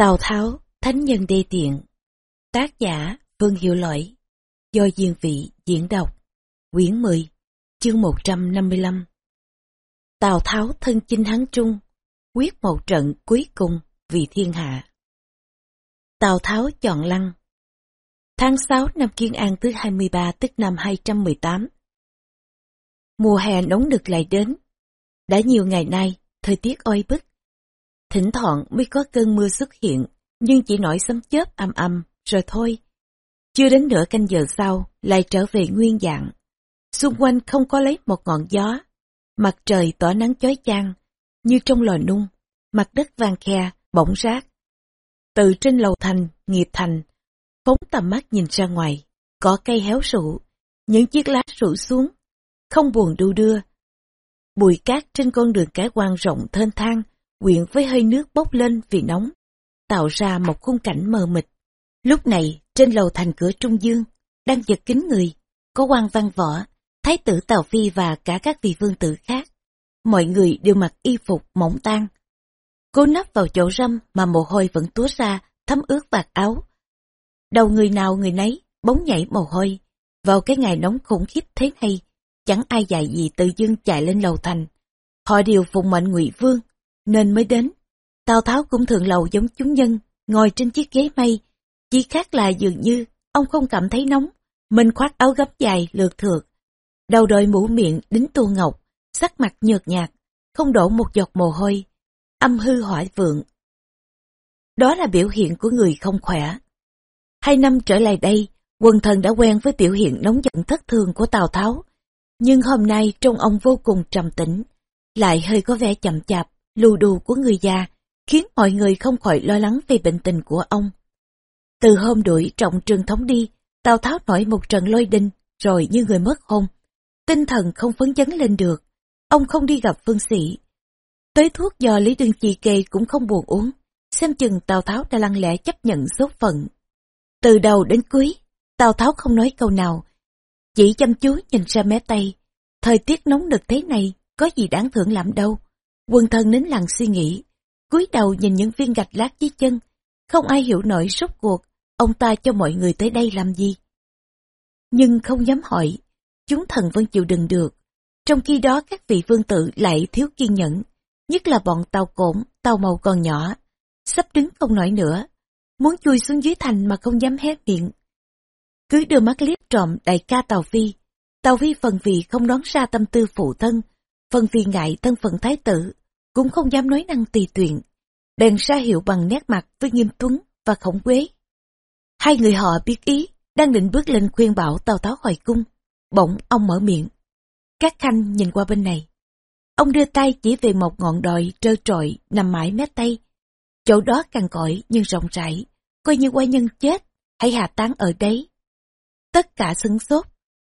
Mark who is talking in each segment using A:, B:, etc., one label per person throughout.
A: Tào Tháo, Thánh Nhân Đê Tiện. Tác giả Vương Hiệu Lỗi. Do Diên Vị diễn đọc. Quyển 10 Chương 155 Tào Tháo thân chinh Hán Trung Quyết một trận cuối cùng vì thiên hạ. Tào Tháo chọn lăng. Tháng 6 năm Kiên An thứ 23 tức năm 218 Mùa hè nóng nực lại đến. Đã nhiều ngày nay, thời tiết oi bức. Thỉnh thoảng mới có cơn mưa xuất hiện, nhưng chỉ nổi sấm chớp âm âm, rồi thôi. Chưa đến nửa canh giờ sau, lại trở về nguyên dạng. Xung quanh không có lấy một ngọn gió. Mặt trời tỏ nắng chói chang, như trong lò nung, mặt đất vàng khe, bỗng rác. Từ trên lầu thành, nghiệp thành, phóng tầm mắt nhìn ra ngoài, có cây héo rụ, những chiếc lá rủ xuống, không buồn đu đưa. Bụi cát trên con đường cái quan rộng thênh thang, quyện với hơi nước bốc lên vì nóng, tạo ra một khung cảnh mờ mịt. Lúc này, trên lầu thành cửa Trung Dương, đang giật kín người, có quan văn võ, thái tử Tào Phi và cả các vị vương tử khác. Mọi người đều mặc y phục mỏng tan. Cố nấp vào chỗ râm mà mồ hôi vẫn túa ra, thấm ướt vạt áo. Đầu người nào người nấy, bóng nhảy mồ hôi. Vào cái ngày nóng khủng khiếp thế này, chẳng ai dạy gì tự dưng chạy lên lầu thành. Họ đều phụng mệnh ngụy Vương, nên mới đến. Tào Tháo cũng thường lầu giống chúng nhân, ngồi trên chiếc ghế mây. Chỉ khác là dường như, ông không cảm thấy nóng, mình khoác áo gấp dài lượt thượt. Đầu đội mũ miệng đính tu ngọc, sắc mặt nhợt nhạt, không đổ một giọt mồ hôi, âm hư hỏi vượng. Đó là biểu hiện của người không khỏe. Hai năm trở lại đây, quần thần đã quen với biểu hiện nóng giận thất thường của Tào Tháo. Nhưng hôm nay trông ông vô cùng trầm tĩnh, lại hơi có vẻ chậm chạp, lù đù của người già, khiến mọi người không khỏi lo lắng về bệnh tình của ông. Từ hôm đuổi trọng trường thống đi, Tào Tháo nổi một trận lôi đinh, rồi như người mất hôn. Tinh thần không phấn chấn lên được, ông không đi gặp phương sĩ. Tới thuốc do Lý Đương Chi kê cũng không buồn uống, xem chừng Tào Tháo đã lăng lẽ chấp nhận số phận. Từ đầu đến cuối, Tào Tháo không nói câu nào, chỉ chăm chú nhìn ra mé tay. Thời tiết nóng nực thế này, có gì đáng thưởng lắm đâu. Quân thân nín lặng suy nghĩ, cúi đầu nhìn những viên gạch lát dưới chân. Không ai hiểu nổi rốt cuộc, ông ta cho mọi người tới đây làm gì. Nhưng không dám hỏi, chúng thần vẫn chịu đựng được. Trong khi đó các vị vương tử lại thiếu kiên nhẫn, nhất là bọn tàu cổn, tàu màu còn nhỏ, sắp đứng không nổi nữa, muốn chui xuống dưới thành mà không dám hé miệng. Cứ đưa mắt liếc trộm đại ca Tàu Phi, Tàu Phi phần vì không đoán ra tâm tư phụ thân, phần vì ngại thân phận thái tử, cũng không dám nói năng tùy tiện, bèn ra hiệu bằng nét mặt với Nghiêm Tuấn và Khổng Quế. Hai người họ biết ý, đang định bước lên khuyên bảo Tào Tháo khỏi cung, bỗng ông mở miệng. Các khanh nhìn qua bên này. Ông đưa tay chỉ về một ngọn đồi trơ trọi nằm mãi mé tây. Chỗ đó càng cõi nhưng rộng rãi, coi như qua nhân chết, hãy hạ tán ở đấy. Tất cả sững sốt,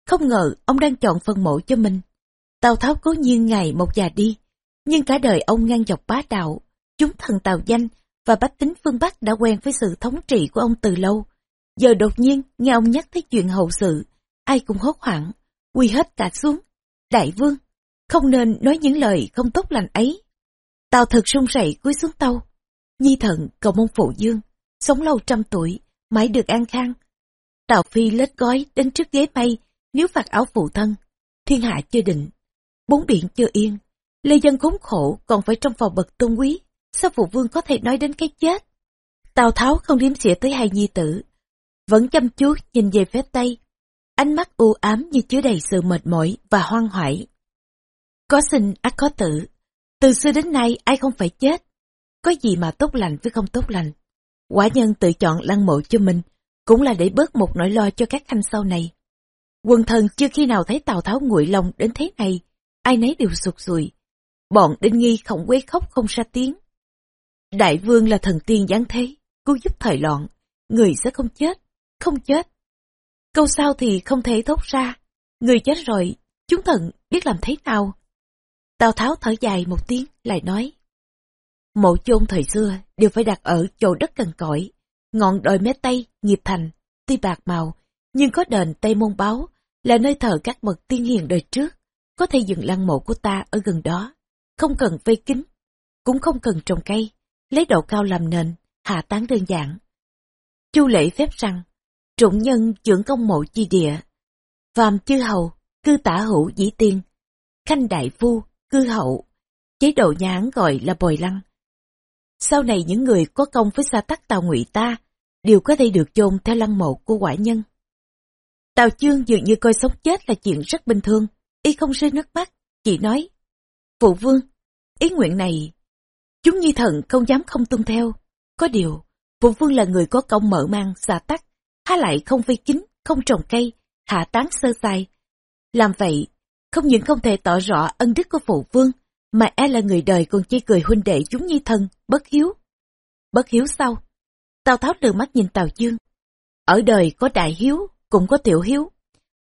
A: không ngờ ông đang chọn phần mộ cho mình. Tào Tháo cố nhiên ngày một già đi, nhưng cả đời ông ngang dọc bá đạo, chúng thần tào danh và bách tính phương Bắc đã quen với sự thống trị của ông từ lâu. Giờ đột nhiên nghe ông nhắc tới chuyện hậu sự, ai cũng hốt hoảng, quy hết cả xuống. Đại vương, không nên nói những lời không tốt lành ấy. Tào thật sung sậy cúi xuống tâu. Nhi thận cầu mong phụ dương, sống lâu trăm tuổi, mãi được an khang. Tào Phi lết gói đến trước ghế mây, nếu phạt áo phụ thân. Thiên hạ chưa định, bốn biển chưa yên, Lê Dân khốn khổ còn phải trong phòng bậc tôn quý, sao phụ vương có thể nói đến cái chết? Tào Tháo không điếm xỉa tới hai nhi tử, vẫn chăm chú nhìn về phía Tây, ánh mắt u ám như chứa đầy sự mệt mỏi và hoang hoại. Có sinh ác có tử, từ xưa đến nay ai không phải chết, có gì mà tốt lành với không tốt lành. Quả nhân tự chọn lăng mộ cho mình, cũng là để bớt một nỗi lo cho các khanh sau này. Quần thần chưa khi nào thấy Tào Tháo nguội lòng đến thế này, ai nấy đều sụt sùi, Bọn Đinh Nghi không quấy khóc không ra tiếng. Đại vương là thần tiên giáng thế, cứu giúp thời loạn, người sẽ không chết, không chết. Câu sau thì không thể thốt ra, người chết rồi, chúng thần biết làm thế nào. Tào Tháo thở dài một tiếng, lại nói. Mộ chôn thời xưa đều phải đặt ở chỗ đất cằn cõi, ngọn đồi mé Tây, nghiệp thành, tuy bạc màu, nhưng có đền Tây Môn Báo, là nơi thờ các bậc tiên hiền đời trước, có thể dựng lăng mộ của ta ở gần đó không cần vây kính, cũng không cần trồng cây, lấy độ cao làm nền, hạ tán đơn giản. Chu lễ phép rằng, trụng nhân trưởng công mộ chi địa, phàm chư hầu, cư tả hữu dĩ tiên, khanh đại phu, cư hậu, chế độ nhà Hán gọi là bồi lăng. Sau này những người có công với xa tắc tàu ngụy ta, đều có thể được chôn theo lăng mộ của quả nhân. Tào Chương dường như coi sống chết là chuyện rất bình thường, y không rơi nước mắt, chỉ nói, Phụ vương, ý nguyện này, chúng nhi thần không dám không tuân theo. Có điều, phụ vương là người có công mở mang, xà tắc, há lại không vây kính, không trồng cây, hạ tán sơ sai. Làm vậy, không những không thể tỏ rõ ân đức của phụ vương, mà e là người đời còn chê cười huynh đệ chúng nhi thân, bất hiếu. Bất hiếu sau Tào Tháo đưa mắt nhìn Tào Dương. Ở đời có đại hiếu, cũng có tiểu hiếu.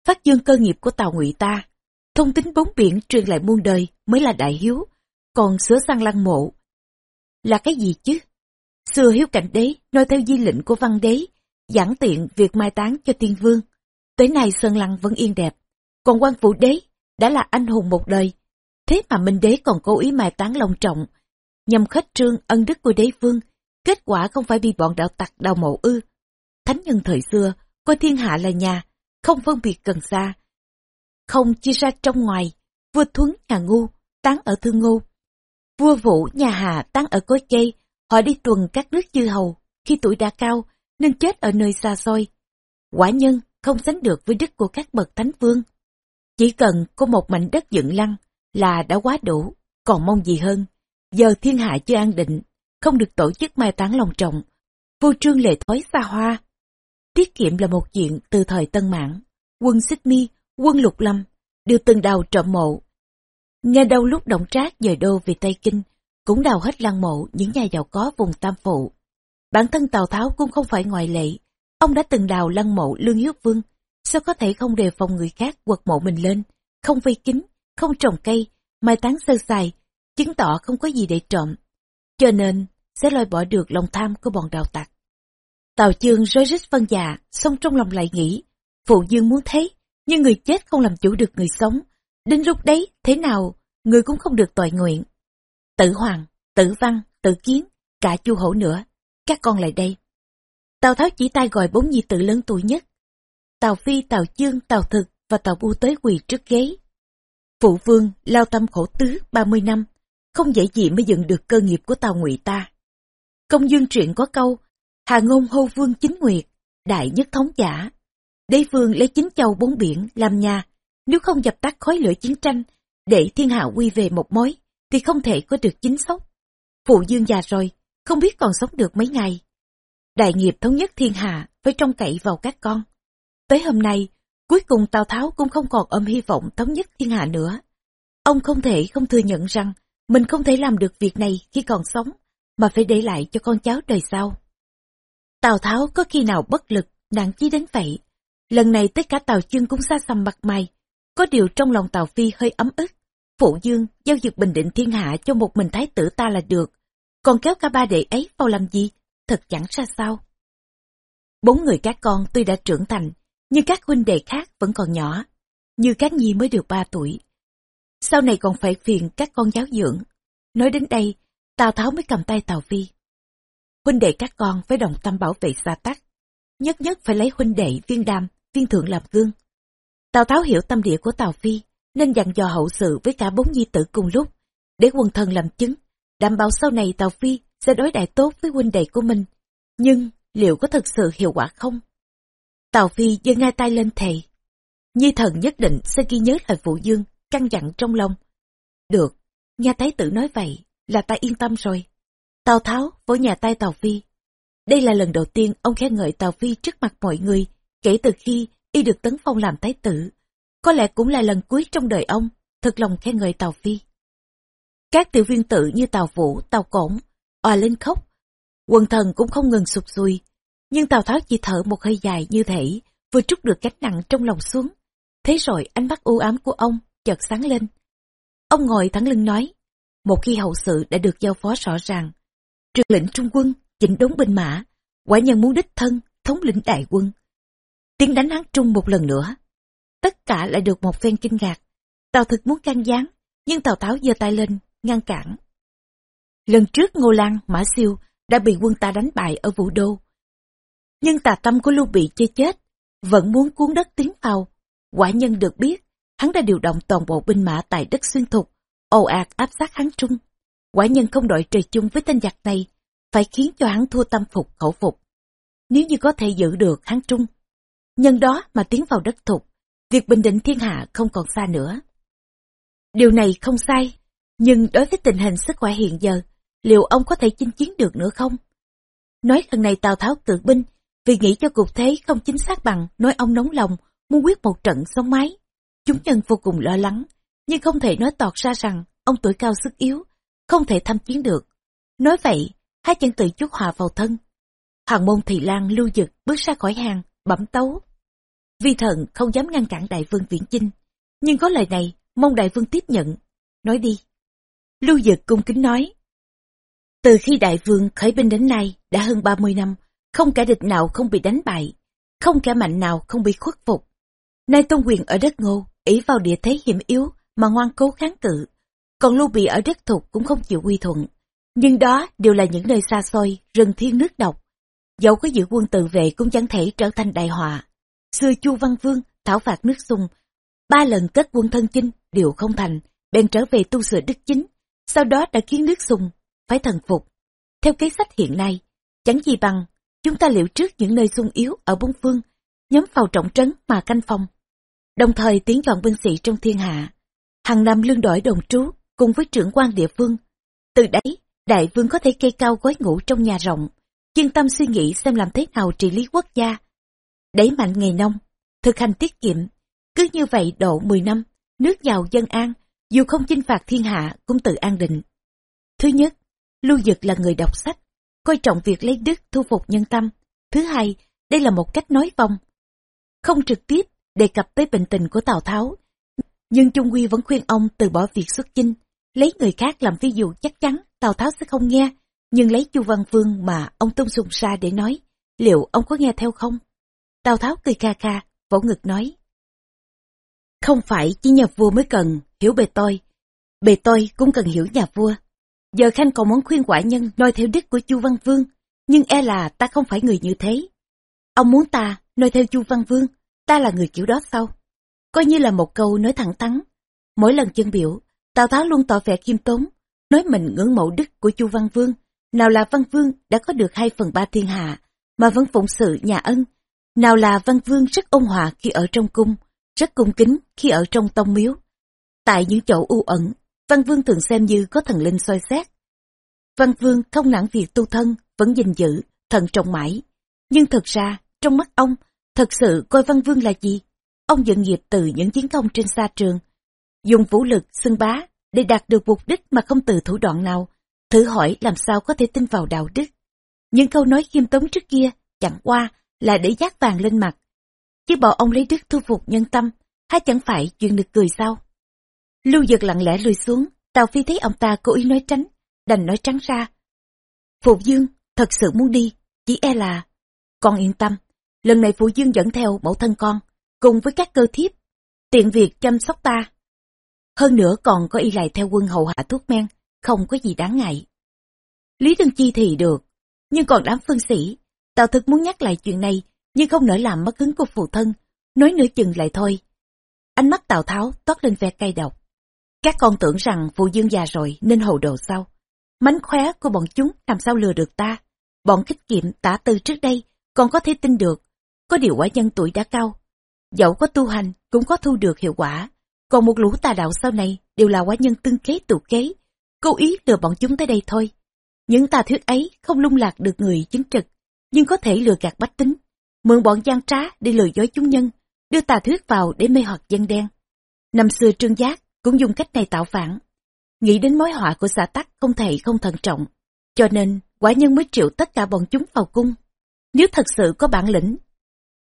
A: Phát dương cơ nghiệp của Tào Ngụy ta, thông tính bốn biển truyền lại muôn đời mới là đại hiếu, còn sửa sang lăng mộ. Là cái gì chứ? Xưa hiếu cảnh đế, nói theo di lệnh của văn đế, giảng tiện việc mai táng cho tiên vương. Tới nay Sơn Lăng vẫn yên đẹp, còn quan phủ đế đã là anh hùng một đời. Thế mà Minh đế còn cố ý mai táng long trọng, nhằm khách trương ân đức của đế vương, kết quả không phải bị bọn đạo tặc đào mộ ư. Thánh nhân thời xưa, coi thiên hạ là nhà, không phân biệt gần xa. Không chia ra trong ngoài, vua thuấn nhà ngu, tán ở thương ngô. Vua vũ nhà hà tán ở cối cây, họ đi tuần các nước chư hầu, khi tuổi đã cao, nên chết ở nơi xa xôi. Quả nhân không sánh được với đức của các bậc thánh vương. Chỉ cần có một mảnh đất dựng lăng là đã quá đủ, còn mong gì hơn. Giờ thiên hạ chưa an định, không được tổ chức mai táng lòng trọng. Vô trương lệ thói xa hoa. Tiết kiệm là một chuyện từ thời Tân Mãn. Quân Xích Mi, quân Lục Lâm đều từng đào trộm mộ. Nghe đâu lúc động trác dời đô về Tây Kinh, cũng đào hết lăng mộ những nhà giàu có vùng Tam Phụ. Bản thân Tào Tháo cũng không phải ngoại lệ. Ông đã từng đào lăng mộ Lương Hiếu Vương, sao có thể không đề phòng người khác quật mộ mình lên, không vây kính, không trồng cây, mai táng sơ sài, chứng tỏ không có gì để trộm. Cho nên, sẽ loại bỏ được lòng tham của bọn đào tặc. Tào chương rối rít phân dạ, xong trong lòng lại nghĩ, phụ dương muốn thấy, nhưng người chết không làm chủ được người sống. Đến lúc đấy, thế nào, người cũng không được tội nguyện. Tử Hoàng, Tử Văn, Tử Kiến, cả chu hổ nữa, các con lại đây. Tào Tháo chỉ tay gọi bốn nhi tử lớn tuổi nhất. Tào Phi, Tào Chương, Tào Thực và Tào Bu tới quỳ trước ghế. Phụ vương lao tâm khổ tứ 30 năm, không dễ gì mới dựng được cơ nghiệp của Tào Ngụy ta. Công dương truyện có câu, Hà ngôn hô vương chính nguyệt, đại nhất thống giả. Đế vương lấy chính châu bốn biển làm nhà, nếu không dập tắt khói lửa chiến tranh, để thiên hạ quy về một mối, thì không thể có được chính sốc. Phụ dương già rồi, không biết còn sống được mấy ngày. Đại nghiệp thống nhất thiên hạ phải trông cậy vào các con. Tới hôm nay, cuối cùng Tào Tháo cũng không còn ôm hy vọng thống nhất thiên hạ nữa. Ông không thể không thừa nhận rằng mình không thể làm được việc này khi còn sống, mà phải để lại cho con cháu đời sau. Tào Tháo có khi nào bất lực, nặng chí đến vậy. Lần này tất cả Tào Chương cũng xa xăm mặt mày. Có điều trong lòng Tào Phi hơi ấm ức. Phụ Dương giao dịch bình định thiên hạ cho một mình thái tử ta là được. Còn kéo cả ba đệ ấy vào làm gì? Thật chẳng ra sao. Bốn người các con tuy đã trưởng thành, nhưng các huynh đệ khác vẫn còn nhỏ. Như các nhi mới được ba tuổi. Sau này còn phải phiền các con giáo dưỡng. Nói đến đây, Tào Tháo mới cầm tay Tào Phi. Huynh đệ các con phải đồng tâm bảo vệ xa tắc. Nhất nhất phải lấy huynh đệ viên đam, viên thượng làm gương. Tào Tháo hiểu tâm địa của Tào Phi, nên dặn dò hậu sự với cả bốn nhi tử cùng lúc, để quần thần làm chứng, đảm bảo sau này Tào Phi sẽ đối đại tốt với huynh đệ của mình. Nhưng liệu có thực sự hiệu quả không? Tào Phi giơ ngay tay lên thề. Nhi thần nhất định sẽ ghi nhớ lời phụ dương, căn dặn trong lòng. Được, nghe thái tử nói vậy, là ta yên tâm rồi. Tào Tháo vỗ nhà tay Tào Phi. Đây là lần đầu tiên ông khen ngợi Tào Phi trước mặt mọi người, kể từ khi y được tấn phong làm thái tử. Có lẽ cũng là lần cuối trong đời ông, thật lòng khen ngợi Tào Phi. Các tiểu viên tự như Tào Vũ, Tào Cổng, òa lên khóc. Quần thần cũng không ngừng sụp sùi. Nhưng Tào Tháo chỉ thở một hơi dài như thể vừa trút được gánh nặng trong lòng xuống. Thế rồi ánh mắt u ám của ông chợt sáng lên. Ông ngồi thẳng lưng nói, một khi hậu sự đã được giao phó rõ ràng, truyền lệnh trung quân, chỉnh đốn binh mã, quả nhân muốn đích thân, thống lĩnh đại quân. Tiếng đánh hắn Trung một lần nữa. Tất cả lại được một phen kinh ngạc. Tào thực muốn can gián, nhưng Tào Tháo giơ tay lên, ngăn cản. Lần trước Ngô Lan, Mã Siêu đã bị quân ta đánh bại ở Vũ Đô. Nhưng tà tâm của Lưu Bị chưa chết, vẫn muốn cuốn đất tiến vào. Quả nhân được biết, hắn đã điều động toàn bộ binh mã tại đất xuyên thục, ồ ạt áp sát hắn trung. Quả nhân không đội trời chung với tên giặc này, phải khiến cho hắn thua tâm phục khẩu phục. Nếu như có thể giữ được hắn trung, nhân đó mà tiến vào đất thục, việc bình định thiên hạ không còn xa nữa. Điều này không sai, nhưng đối với tình hình sức khỏe hiện giờ, liệu ông có thể chinh chiến được nữa không? Nói lần này Tào Tháo cự binh, vì nghĩ cho cục thế không chính xác bằng nói ông nóng lòng, muốn quyết một trận sống mái. Chúng nhân vô cùng lo lắng, nhưng không thể nói tọt ra rằng ông tuổi cao sức yếu, không thể tham chiến được. Nói vậy, hai chân tự chuốc hòa vào thân. Hoàng môn Thị Lan lưu dực bước ra khỏi hàng, bẩm tấu. Vi thần không dám ngăn cản đại vương viễn chinh, nhưng có lời này, mong đại vương tiếp nhận. Nói đi. Lưu dực cung kính nói. Từ khi đại vương khởi binh đến nay, đã hơn 30 năm, không kẻ địch nào không bị đánh bại, không kẻ mạnh nào không bị khuất phục. Nay tôn quyền ở đất ngô, ý vào địa thế hiểm yếu mà ngoan cố kháng cự, còn lưu bị ở đất thục cũng không chịu quy thuận. Nhưng đó đều là những nơi xa xôi, rừng thiên nước độc. Dẫu có giữ quân tự vệ cũng chẳng thể trở thành đại họa. Xưa Chu Văn Vương thảo phạt nước sung, ba lần kết quân thân chinh đều không thành, bèn trở về tu sửa đức chính, sau đó đã khiến nước sung phải thần phục. Theo kế sách hiện nay, chẳng gì bằng chúng ta liệu trước những nơi sung yếu ở bốn phương, nhóm vào trọng trấn mà canh phòng. Đồng thời tiến chọn binh sĩ trong thiên hạ, hàng năm lương đổi đồng trú cùng với trưởng quan địa phương. Từ đấy, đại vương có thể cây cao gói ngủ trong nhà rộng, chuyên tâm suy nghĩ xem làm thế nào trị lý quốc gia. Đẩy mạnh nghề nông, thực hành tiết kiệm, cứ như vậy độ 10 năm, nước giàu dân an, dù không chinh phạt thiên hạ cũng tự an định. Thứ nhất, Lưu Dực là người đọc sách, coi trọng việc lấy đức thu phục nhân tâm. Thứ hai, đây là một cách nói vong. Không trực tiếp đề cập tới bệnh tình của Tào Tháo, nhưng Trung Quy vẫn khuyên ông từ bỏ việc xuất chinh, lấy người khác làm ví dụ chắc chắn Tào Tháo sẽ không nghe, nhưng lấy Chu Văn Vương mà ông tung sùng xa để nói, liệu ông có nghe theo không? Tào Tháo cười kha kha, vỗ ngực nói. Không phải chỉ nhà vua mới cần hiểu bề tôi, bề tôi cũng cần hiểu nhà vua. Giờ Khanh còn muốn khuyên quả nhân noi theo đức của Chu Văn Vương, nhưng e là ta không phải người như thế. Ông muốn ta noi theo Chu Văn Vương, ta là người kiểu đó sao? Coi như là một câu nói thẳng thắn. Mỗi lần chân biểu, Tào Tháo luôn tỏ vẻ khiêm tốn, nói mình ngưỡng mộ đức của Chu Văn Vương. Nào là Văn Vương đã có được hai phần ba thiên hạ, mà vẫn phụng sự nhà ân. Nào là Văn Vương rất ôn hòa khi ở trong cung, rất cung kính khi ở trong tông miếu. Tại những chỗ u ẩn, Văn Vương thường xem như có thần linh soi xét. Văn Vương không nản việc tu thân, vẫn gìn giữ, thận trọng mãi. Nhưng thật ra, trong mắt ông, thật sự coi Văn Vương là gì? Ông dựng nghiệp từ những chiến công trên xa trường, dùng vũ lực xưng bá để đạt được mục đích mà không từ thủ đoạn nào. Thử hỏi làm sao có thể tin vào đạo đức. Những câu nói khiêm tốn trước kia chẳng qua là để giác vàng lên mặt. Chứ bảo ông lấy đức thu phục nhân tâm, hay chẳng phải chuyện được cười sao? Lưu giật lặng lẽ lùi xuống, Tào Phi thấy ông ta cố ý nói tránh, đành nói trắng ra. Phụ Dương thật sự muốn đi, chỉ e là... Con yên tâm, lần này Phụ Dương dẫn theo mẫu thân con, cùng với các cơ thiếp, tiện việc chăm sóc ta. Hơn nữa còn có y lại theo quân hậu hạ thuốc men, không có gì đáng ngại. Lý Tân Chi thì được, nhưng còn đám phương sĩ, Tào thực muốn nhắc lại chuyện này, nhưng không nỡ làm mất hứng của phụ thân, nói nửa chừng lại thôi. Ánh mắt Tào Tháo toát lên vẻ cay độc. Các con tưởng rằng phụ dương già rồi nên hầu đồ sau. Mánh khóe của bọn chúng làm sao lừa được ta. Bọn khích kiệm tả tư trước đây còn có thể tin được. Có điều quả nhân tuổi đã cao. Dẫu có tu hành cũng có thu được hiệu quả. Còn một lũ tà đạo sau này đều là quả nhân tương kế tụ kế. Cố ý lừa bọn chúng tới đây thôi. Những tà thuyết ấy không lung lạc được người chứng trực, nhưng có thể lừa gạt bách tính. Mượn bọn gian trá để lừa dối chúng nhân, đưa tà thuyết vào để mê hoặc dân đen. Năm xưa trương giác cũng dùng cách này tạo phản. Nghĩ đến mối họa của xã tắc không thể không thận trọng, cho nên quả nhân mới triệu tất cả bọn chúng vào cung. Nếu thật sự có bản lĩnh,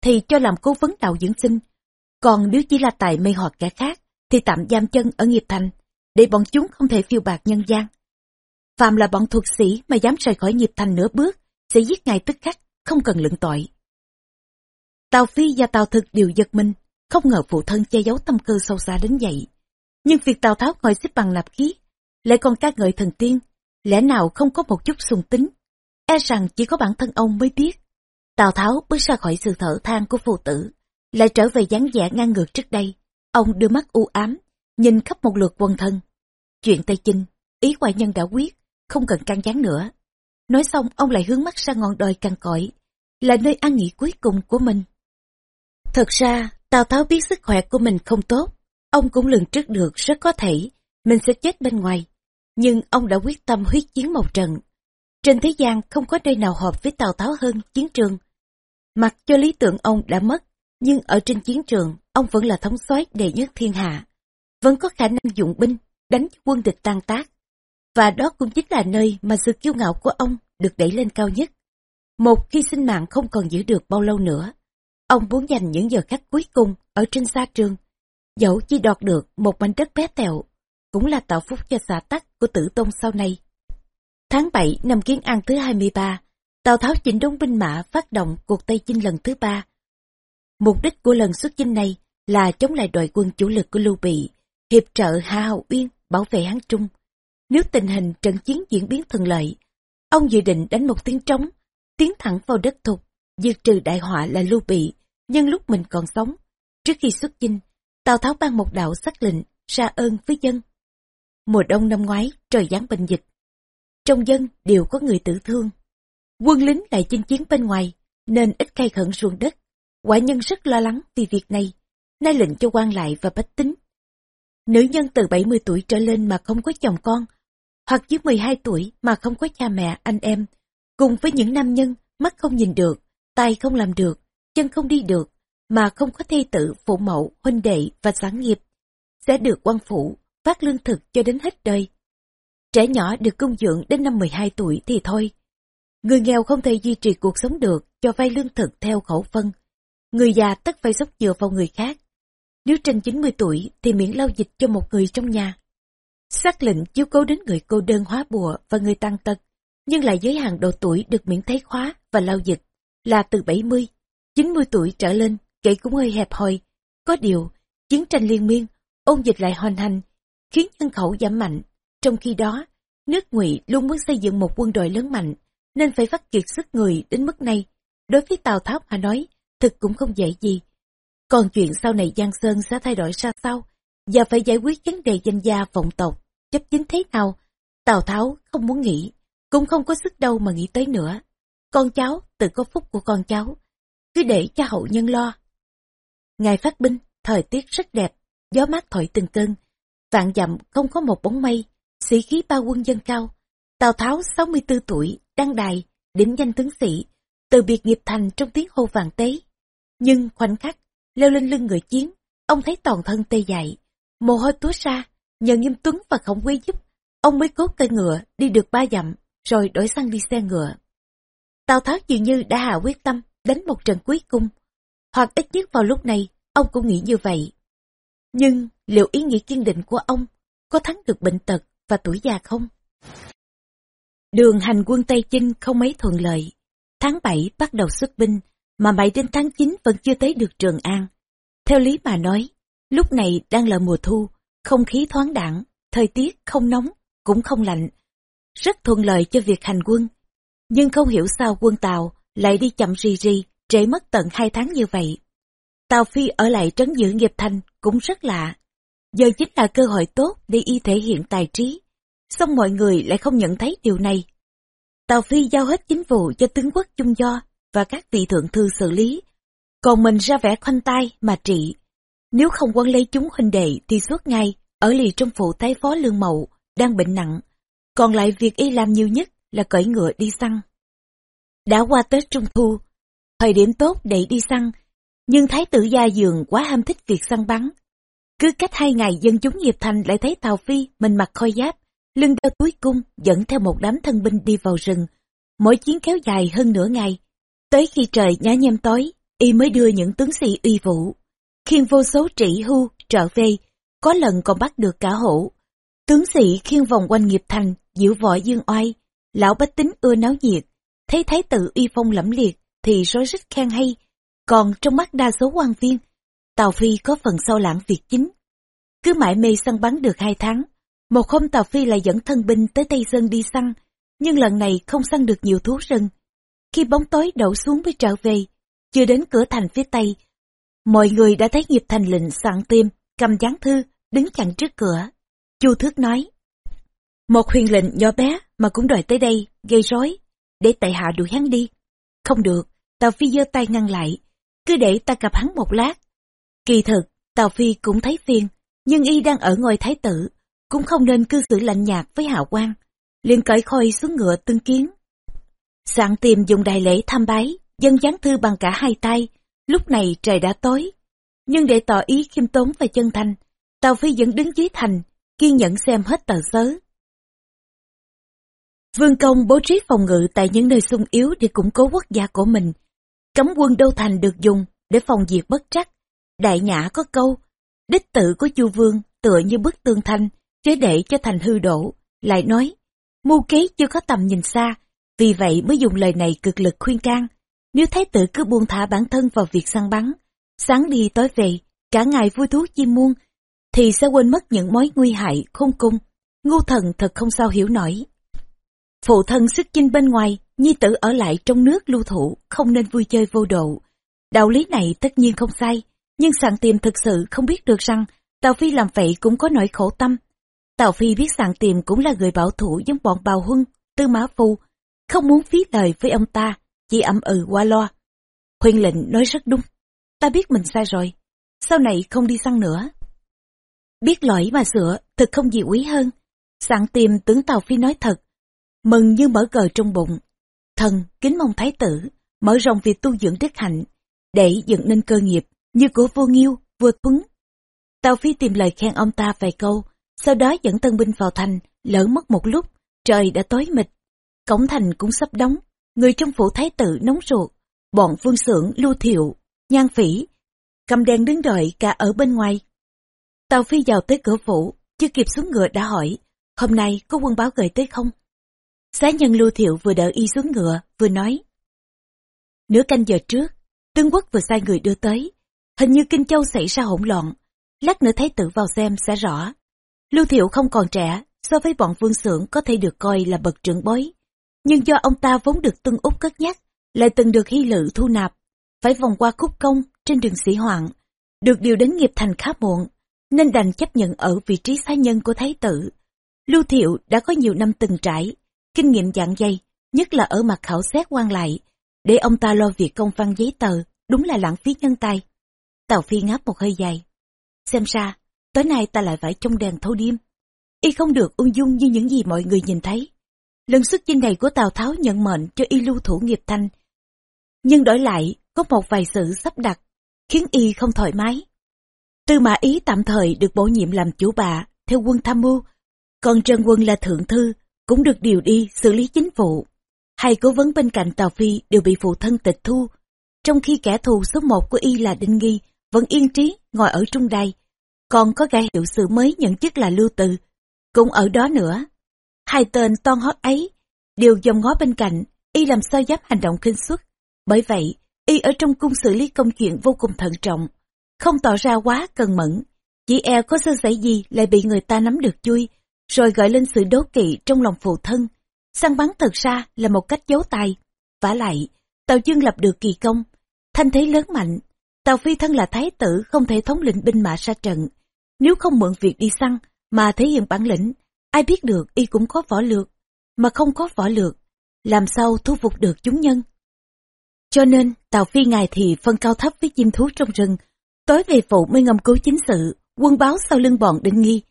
A: thì cho làm cố vấn đạo dưỡng sinh, còn nếu chỉ là tài mê hoặc kẻ khác, thì tạm giam chân ở nghiệp thành, để bọn chúng không thể phiêu bạc nhân gian. Phạm là bọn thuộc sĩ mà dám rời khỏi nghiệp thành nửa bước, sẽ giết ngài tức khắc, không cần lượng tội. Tào Phi và Tào Thực đều giật mình, không ngờ phụ thân che giấu tâm cơ sâu xa đến vậy. Nhưng việc Tào Tháo ngồi xếp bằng nạp khí, lại còn ca ngợi thần tiên, lẽ nào không có một chút sùng tính. e rằng chỉ có bản thân ông mới biết. Tào Tháo bước ra khỏi sự thở than của phụ tử, lại trở về dáng vẻ ngang ngược trước đây. Ông đưa mắt u ám, nhìn khắp một lượt quân thân. Chuyện Tây Chinh, ý ngoại nhân đã quyết, không cần can gián nữa. Nói xong ông lại hướng mắt sang ngọn đồi cằn cõi, là nơi an nghỉ cuối cùng của mình. Thật ra, Tào Tháo biết sức khỏe của mình không tốt, ông cũng lường trước được rất có thể mình sẽ chết bên ngoài. Nhưng ông đã quyết tâm huyết chiến một trận. Trên thế gian không có nơi nào hợp với Tào Tháo hơn chiến trường. Mặc cho lý tưởng ông đã mất, nhưng ở trên chiến trường, ông vẫn là thống soái đệ nhất thiên hạ. Vẫn có khả năng dụng binh, đánh quân địch tan tác. Và đó cũng chính là nơi mà sự kiêu ngạo của ông được đẩy lên cao nhất. Một khi sinh mạng không còn giữ được bao lâu nữa, ông muốn dành những giờ khắc cuối cùng ở trên xa trường. Dẫu chỉ đoạt được một mảnh đất bé tẹo, cũng là tạo phúc cho xã tắc của tử tôn sau này. Tháng 7 năm Kiến An thứ 23, Tào Tháo chỉnh đốn binh mã phát động cuộc Tây Chinh lần thứ ba. Mục đích của lần xuất chinh này là chống lại đội quân chủ lực của Lưu Bị, hiệp trợ Hà Hậu Uyên bảo vệ Hán Trung. Nếu tình hình trận chiến diễn biến thuận lợi, ông dự định đánh một tiếng trống, tiến thẳng vào đất thục, diệt trừ đại họa là Lưu Bị, nhân lúc mình còn sống. Trước khi xuất chinh, Tào Tháo ban một đạo sắc lệnh ra ơn với dân. Mùa đông năm ngoái, trời giáng bệnh dịch. Trong dân đều có người tử thương. Quân lính lại chinh chiến bên ngoài, nên ít khai khẩn ruộng đất. Quả nhân rất lo lắng vì việc này, nay lệnh cho quan lại và bách tính. Nữ nhân từ 70 tuổi trở lên mà không có chồng con, hoặc dưới 12 tuổi mà không có cha mẹ, anh em, cùng với những nam nhân mắt không nhìn được, tay không làm được, chân không đi được, mà không có thê tử, phụ mẫu, huynh đệ và sản nghiệp, sẽ được quan phủ phát lương thực cho đến hết đời. Trẻ nhỏ được cung dưỡng đến năm 12 tuổi thì thôi. Người nghèo không thể duy trì cuộc sống được cho vay lương thực theo khẩu phân. Người già tất phải dốc dựa vào người khác. Nếu trên 90 tuổi thì miễn lao dịch cho một người trong nhà. Xác lệnh chiếu cố đến người cô đơn hóa bùa và người tăng tật, nhưng lại giới hạn độ tuổi được miễn thấy khóa và lao dịch là từ 70, 90 tuổi trở lên, kể cũng hơi hẹp hòi. Có điều, chiến tranh liên miên, ôn dịch lại hoành hành, khiến nhân khẩu giảm mạnh. Trong khi đó, nước ngụy luôn muốn xây dựng một quân đội lớn mạnh, nên phải phát kiệt sức người đến mức này. Đối với Tào Tháo mà nói, thực cũng không dễ gì. Còn chuyện sau này Giang Sơn sẽ thay đổi ra sao, và phải giải quyết vấn đề danh gia vọng tộc, chấp chính thế nào, Tào Tháo không muốn nghĩ, cũng không có sức đâu mà nghĩ tới nữa. Con cháu tự có phúc của con cháu, cứ để cho hậu nhân lo. Ngày phát binh, thời tiết rất đẹp, gió mát thổi từng cơn, vạn dặm không có một bóng mây, sĩ khí ba quân dân cao. Tào Tháo 64 tuổi, đăng đài, đỉnh danh tướng sĩ, từ biệt nghiệp thành trong tiếng hô vàng tế. Nhưng khoảnh khắc, leo lên lưng người chiến, ông thấy toàn thân tê dại, mồ hôi túa ra, nhờ nghiêm tuấn và khổng quý giúp, ông mới cốt cây ngựa đi được ba dặm, rồi đổi sang đi xe ngựa. Tào Tháo dường như đã hạ quyết tâm đánh một trận cuối cùng, hoặc ít nhất vào lúc này, ông cũng nghĩ như vậy. Nhưng liệu ý nghĩ kiên định của ông có thắng được bệnh tật và tuổi già không? Đường hành quân Tây Chinh không mấy thuận lợi. Tháng 7 bắt đầu xuất binh, mà mãi đến tháng 9 vẫn chưa tới được Trường An. Theo lý mà nói, lúc này đang là mùa thu, không khí thoáng đẳng, thời tiết không nóng, cũng không lạnh. Rất thuận lợi cho việc hành quân. Nhưng không hiểu sao quân Tàu lại đi chậm rì rì, trễ mất tận hai tháng như vậy. tàu Phi ở lại trấn giữ nghiệp thành cũng rất lạ. Giờ chính là cơ hội tốt để y thể hiện tài trí. Xong mọi người lại không nhận thấy điều này. tàu Phi giao hết chính vụ cho tướng quốc chung do và các vị thượng thư xử lý. Còn mình ra vẻ khoanh tay mà trị. Nếu không quân lấy chúng huynh đệ thì suốt ngày ở lì trong phủ thái phó lương mậu đang bệnh nặng. Còn lại việc y làm nhiều nhất là cởi ngựa đi săn. Đã qua Tết Trung Thu, thời điểm tốt để đi săn nhưng Thái tử Gia Dường quá ham thích việc săn bắn. Cứ cách hai ngày dân chúng nghiệp thành lại thấy tàu Phi mình mặc khôi giáp, lưng đeo túi cung dẫn theo một đám thân binh đi vào rừng. Mỗi chiến kéo dài hơn nửa ngày. Tới khi trời nhá nhem tối, y mới đưa những tướng sĩ uy vũ. Khiên vô số trĩ hưu trở về, có lần còn bắt được cả hổ. Tướng sĩ khiên vòng quanh nghiệp thành, diễu võ dương oai. Lão bách tính ưa náo nhiệt, thấy thái tử uy phong lẫm liệt thì rối rít khen hay, còn trong mắt đa số quan viên, Tào Phi có phần sâu lãng việc chính. Cứ mãi mê săn bắn được hai tháng, một hôm Tào Phi lại dẫn thân binh tới Tây Sơn đi săn, nhưng lần này không săn được nhiều thú rừng. Khi bóng tối đổ xuống mới trở về, chưa đến cửa thành phía tây, mọi người đã thấy nghiệp thành lệnh soạn tim, cầm gián thư, đứng chặn trước cửa. Chu Thước nói, một huyền lệnh nhỏ bé mà cũng đòi tới đây, gây rối, để tại hạ đuổi hắn đi. Không được, Tào Phi giơ tay ngăn lại, cứ để ta gặp hắn một lát. Kỳ thực, Tào Phi cũng thấy phiền, nhưng y đang ở ngôi thái tử, cũng không nên cư xử lạnh nhạt với hạo quan. liền cởi khôi xuống ngựa tương kiến. Sạn tìm dùng đại lễ tham bái, dân gián thư bằng cả hai tay, lúc này trời đã tối. Nhưng để tỏ ý khiêm tốn và chân thành, Tào Phi vẫn đứng dưới thành, kiên nhẫn xem hết tờ sớ. Vương công bố trí phòng ngự tại những nơi sung yếu để củng cố quốc gia của mình. Cấm quân đô thành được dùng để phòng diệt bất trắc. Đại nhã có câu, đích tự của chu vương tựa như bức tường thanh chế để cho thành hư đổ. Lại nói, mưu kế chưa có tầm nhìn xa, vì vậy mới dùng lời này cực lực khuyên can. Nếu thái tử cứ buông thả bản thân vào việc săn bắn, sáng đi tối về, cả ngày vui thú chim muôn, thì sẽ quên mất những mối nguy hại khôn cung. Ngu thần thật không sao hiểu nổi. Phụ thân sức chinh bên ngoài, nhi tử ở lại trong nước lưu thủ, không nên vui chơi vô độ. Đạo lý này tất nhiên không sai, nhưng sàng tìm thực sự không biết được rằng Tào Phi làm vậy cũng có nỗi khổ tâm. Tào Phi biết sàng tìm cũng là người bảo thủ giống bọn bào huân, tư mã phu, không muốn phí lời với ông ta, chỉ ẩm ừ qua lo. Huyền lệnh nói rất đúng, ta biết mình sai rồi, sau này không đi săn nữa. Biết lỗi mà sửa, thật không gì quý hơn. Sẵn tìm tướng Tàu Phi nói thật, mừng như mở cờ trong bụng. Thần kính mong thái tử, mở rộng việc tu dưỡng đức hạnh, để dựng nên cơ nghiệp như của vua Nghiêu, vua Tuấn. Tàu Phi tìm lời khen ông ta vài câu, sau đó dẫn tân binh vào thành, lỡ mất một lúc, trời đã tối mịt. Cổng thành cũng sắp đóng, người trong phủ thái tử nóng ruột, bọn vương xưởng lưu thiệu, nhan phỉ, cầm đèn đứng đợi cả ở bên ngoài. Tàu Phi vào tới cửa phủ, chưa kịp xuống ngựa đã hỏi, hôm nay có quân báo gửi tới không? Xá nhân lưu thiệu vừa đợi y xuống ngựa, vừa nói. Nửa canh giờ trước, tướng quốc vừa sai người đưa tới. Hình như Kinh Châu xảy ra hỗn loạn. Lát nữa thái tử vào xem sẽ rõ. Lưu thiệu không còn trẻ, so với bọn vương xưởng có thể được coi là bậc trưởng bối. Nhưng do ông ta vốn được Tân Úc cất nhắc, lại từng được hy lự thu nạp, phải vòng qua khúc công trên đường sĩ hoạn, được điều đến nghiệp thành khá muộn, nên đành chấp nhận ở vị trí xá nhân của thái tử. Lưu Thiệu đã có nhiều năm từng trải, kinh nghiệm dạng dây, nhất là ở mặt khảo xét quan lại, để ông ta lo việc công văn giấy tờ, đúng là lãng phí nhân tài. Tào Phi ngáp một hơi dài. Xem ra, tối nay ta lại phải trong đèn thâu đêm. Y không được ung dung như những gì mọi người nhìn thấy. Lần xuất chinh này của Tào Tháo nhận mệnh cho y lưu thủ nghiệp thanh. Nhưng đổi lại, có một vài sự sắp đặt, khiến y không thoải mái. Tư Mã Ý tạm thời được bổ nhiệm làm chủ bạ, theo quân tham mưu, còn Trần Quân là thượng thư, cũng được điều đi xử lý chính vụ. Hai cố vấn bên cạnh Tào Phi đều bị phụ thân tịch thu, trong khi kẻ thù số một của y là Đinh Nghi vẫn yên trí ngồi ở trung đài. Còn có gã hiệu sự mới nhận chức là Lưu Từ, cũng ở đó nữa. Hai tên toan hót ấy đều dòng ngó bên cạnh, y làm sao dám hành động khinh suất. Bởi vậy, y ở trong cung xử lý công chuyện vô cùng thận trọng, không tỏ ra quá cần mẫn. Chỉ e có sơ sẩy gì lại bị người ta nắm được chui, rồi gợi lên sự đố kỵ trong lòng phụ thân. Săn bắn thật ra là một cách giấu tài. vả lại, Tào Dương lập được kỳ công, thanh thế lớn mạnh. Tào Phi thân là thái tử không thể thống lĩnh binh mã ra trận. Nếu không mượn việc đi săn mà thể hiện bản lĩnh, ai biết được y cũng có võ lược, mà không có võ lược, làm sao thu phục được chúng nhân. Cho nên, Tào Phi ngài thì phân cao thấp với chim thú trong rừng, tối về phụ mới ngâm cứu chính sự, quân báo sau lưng bọn định nghi,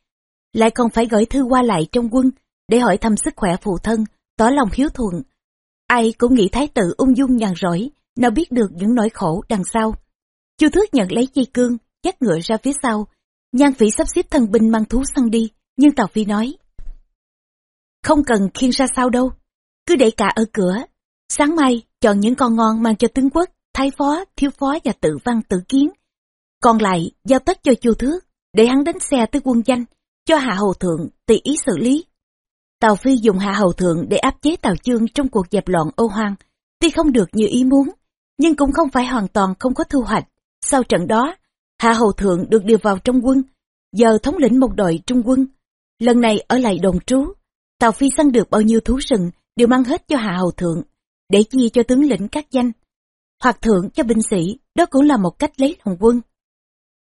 A: lại còn phải gửi thư qua lại trong quân để hỏi thăm sức khỏe phụ thân, tỏ lòng hiếu thuận. Ai cũng nghĩ thái tử ung dung nhàn rỗi, nào biết được những nỗi khổ đằng sau. Chu Thước nhận lấy dây cương, dắt ngựa ra phía sau. Nhan Phỉ sắp xếp thân binh mang thú săn đi, nhưng Tào Phi nói. Không cần khiêng ra sao đâu, cứ để cả ở cửa. Sáng mai, chọn những con ngon mang cho tướng quốc, thái phó, thiếu phó và tự văn tự kiến. Còn lại, giao tất cho Chu Thước, để hắn đánh xe tới quân danh, cho Hạ Hầu Thượng tùy ý xử lý. tàu Phi dùng Hạ Hầu Thượng để áp chế tàu Chương trong cuộc dẹp loạn ô hoang, tuy không được như ý muốn, nhưng cũng không phải hoàn toàn không có thu hoạch. Sau trận đó, Hạ Hầu Thượng được điều vào trong quân, giờ thống lĩnh một đội trung quân. Lần này ở lại đồn trú, Tào Phi săn được bao nhiêu thú rừng đều mang hết cho hạ hầu thượng, để chia cho tướng lĩnh các danh, hoặc thưởng cho binh sĩ, đó cũng là một cách lấy lòng quân.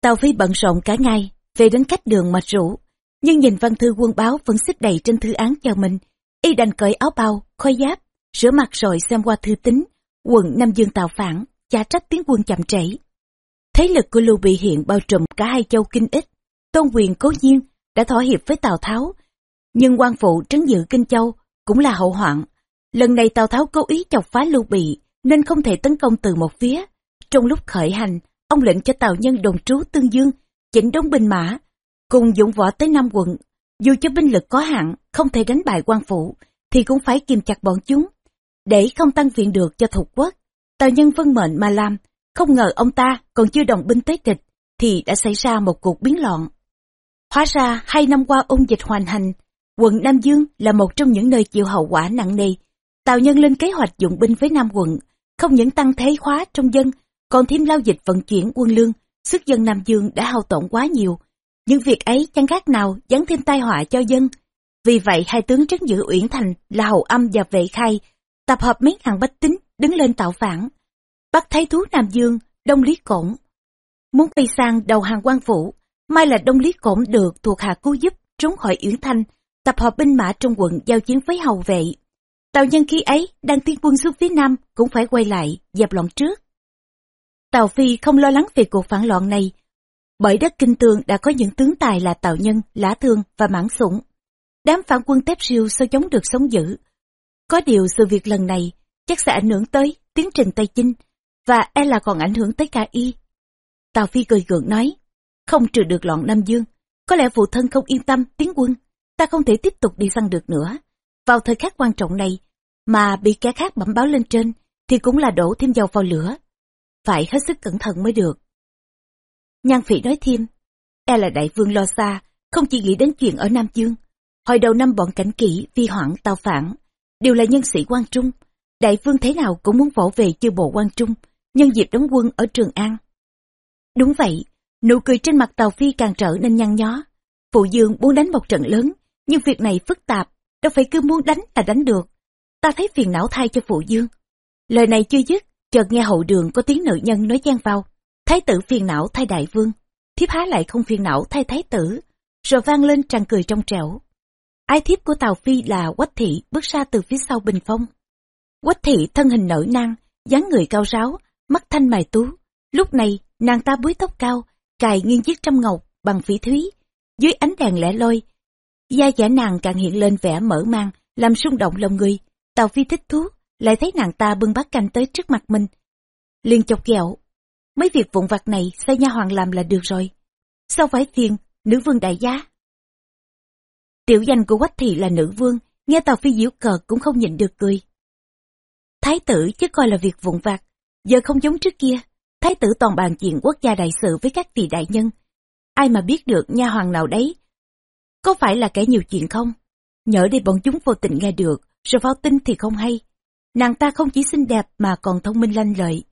A: Tàu Phi bận rộn cả ngày, về đến cách đường mệt rũ, nhưng nhìn văn thư quân báo vẫn xếp đầy trên thư án cho mình, y đành cởi áo bao, khói giáp, rửa mặt rồi xem qua thư tính, quận Nam Dương tạo phản, cha trách tiếng quân chậm trễ. Thế lực của Lưu Bị hiện bao trùm cả hai châu kinh ích, tôn quyền cố nhiên đã thỏa hiệp với Tào Tháo, nhưng quan phụ trấn giữ kinh châu cũng là hậu hoạn. Lần này Tào Tháo cố ý chọc phá Lưu Bị nên không thể tấn công từ một phía. Trong lúc khởi hành, ông lệnh cho Tào Nhân đồng trú Tương Dương, chỉnh đống binh mã, cùng dũng võ tới nam quận. Dù cho binh lực có hạn, không thể đánh bại quan phủ, thì cũng phải kiềm chặt bọn chúng, để không tăng viện được cho thuộc quốc. Tào Nhân vân mệnh mà làm, không ngờ ông ta còn chưa đồng binh tới địch, thì đã xảy ra một cuộc biến loạn. Hóa ra hai năm qua ung dịch hoành hành, quận Nam Dương là một trong những nơi chịu hậu quả nặng nề. Tào Nhân lên kế hoạch dụng binh với Nam quận, không những tăng thế khóa trong dân, còn thêm lao dịch vận chuyển quân lương, sức dân Nam Dương đã hao tổn quá nhiều. Những việc ấy chẳng khác nào dán thêm tai họa cho dân. Vì vậy hai tướng trấn giữ Uyển Thành là Hậu Âm và Vệ Khai, tập hợp mấy hàng bách tính đứng lên tạo phản. Bắt thái thú Nam Dương, Đông Lý Cổn. Muốn quay sang đầu hàng quan phủ, may là Đông Lý Cổn được thuộc hạ cứu giúp trốn khỏi Uyển Thanh, tập hợp binh mã trong quận giao chiến với hầu vệ. Tàu nhân khi ấy đang tiến quân xuống phía Nam cũng phải quay lại, dẹp loạn trước. Tàu Phi không lo lắng về cuộc phản loạn này, bởi đất kinh tương đã có những tướng tài là Tào Nhân, Lã Thương và Mãn Sủng. Đám phản quân tép siêu sao chống được sống dữ. Có điều sự việc lần này chắc sẽ ảnh hưởng tới tiến trình Tây Chinh, và e là còn ảnh hưởng tới cả y. Tào Phi cười gượng nói, không trừ được loạn Nam Dương, có lẽ phụ thân không yên tâm tiến quân, ta không thể tiếp tục đi săn được nữa. Vào thời khắc quan trọng này, mà bị kẻ khác bẩm báo lên trên, thì cũng là đổ thêm dầu vào lửa. Phải hết sức cẩn thận mới được. Nhan Phỉ nói thêm, e là đại vương lo xa, không chỉ nghĩ đến chuyện ở Nam Dương. Hồi đầu năm bọn cảnh kỷ, vi hoãn, tao phản, đều là nhân sĩ quan trung. Đại vương thế nào cũng muốn vỗ về chư bộ quan trung, nhân dịp đóng quân ở Trường An. Đúng vậy, nụ cười trên mặt Tàu Phi càng trở nên nhăn nhó. Phụ Dương muốn đánh một trận lớn, nhưng việc này phức tạp, đâu phải cứ muốn đánh là đánh được. Ta thấy phiền não thay cho Phụ Dương. Lời này chưa dứt, chợt nghe hậu đường có tiếng nữ nhân nói gian vào. Thái tử phiền não thay đại vương, thiếp há lại không phiền não thay thái tử, rồi vang lên tràn cười trong trẻo. Ai thiếp của Tàu Phi là Quách Thị bước ra từ phía sau bình phong. Quách Thị thân hình nở nang, dáng người cao ráo, mắt thanh mài tú. Lúc này, nàng ta búi tóc cao, cài nghiêng chiếc trăm ngọc bằng phỉ thúy. Dưới ánh đèn lẻ loi, da giả nàng càng hiện lên vẻ mở mang, làm rung động lòng người. Tàu Phi thích thú, lại thấy nàng ta bưng bát canh tới trước mặt mình. liền chọc ghẹo, mấy việc vụn vặt này xây nha hoàng làm là được rồi. Sao phải phiền, nữ vương đại giá? Tiểu danh của Quách Thị là nữ vương, nghe Tàu Phi diễu cợt cũng không nhịn được cười. Thái tử chứ coi là việc vụn vặt, giờ không giống trước kia. Thái tử toàn bàn chuyện quốc gia đại sự với các vị đại nhân. Ai mà biết được nha hoàng nào đấy? Có phải là kẻ nhiều chuyện không? Nhỡ đi bọn chúng vô tình nghe được, rồi vào tin thì không hay. Nàng ta không chỉ xinh đẹp mà còn thông minh lanh lợi,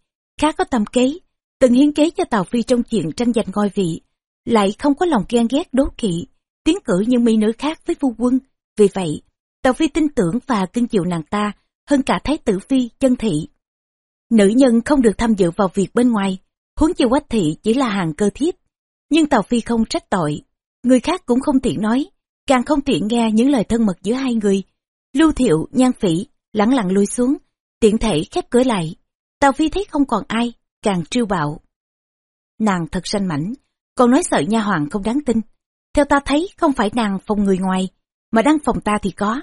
A: khá có tâm kế, từng hiến kế cho Tào Phi trong chuyện tranh giành ngôi vị, lại không có lòng ghen ghét đố kỵ, tiến cử những mỹ nữ khác với phu quân. Vì vậy, Tào Phi tin tưởng và cưng chịu nàng ta hơn cả Thái tử Phi, chân thị. Nữ nhân không được tham dự vào việc bên ngoài, huống chi quách thị chỉ là hàng cơ thiếp. Nhưng Tào Phi không trách tội, người khác cũng không tiện nói, càng không tiện nghe những lời thân mật giữa hai người. Lưu Thiệu, Nhan Phỉ, lẳng lặng lui xuống, tiện thể khép cửa lại. Tào Phi thấy không còn ai, càng trêu bạo. Nàng thật sanh mảnh, còn nói sợ nha hoàng không đáng tin. Theo ta thấy không phải nàng phòng người ngoài, mà đang phòng ta thì có.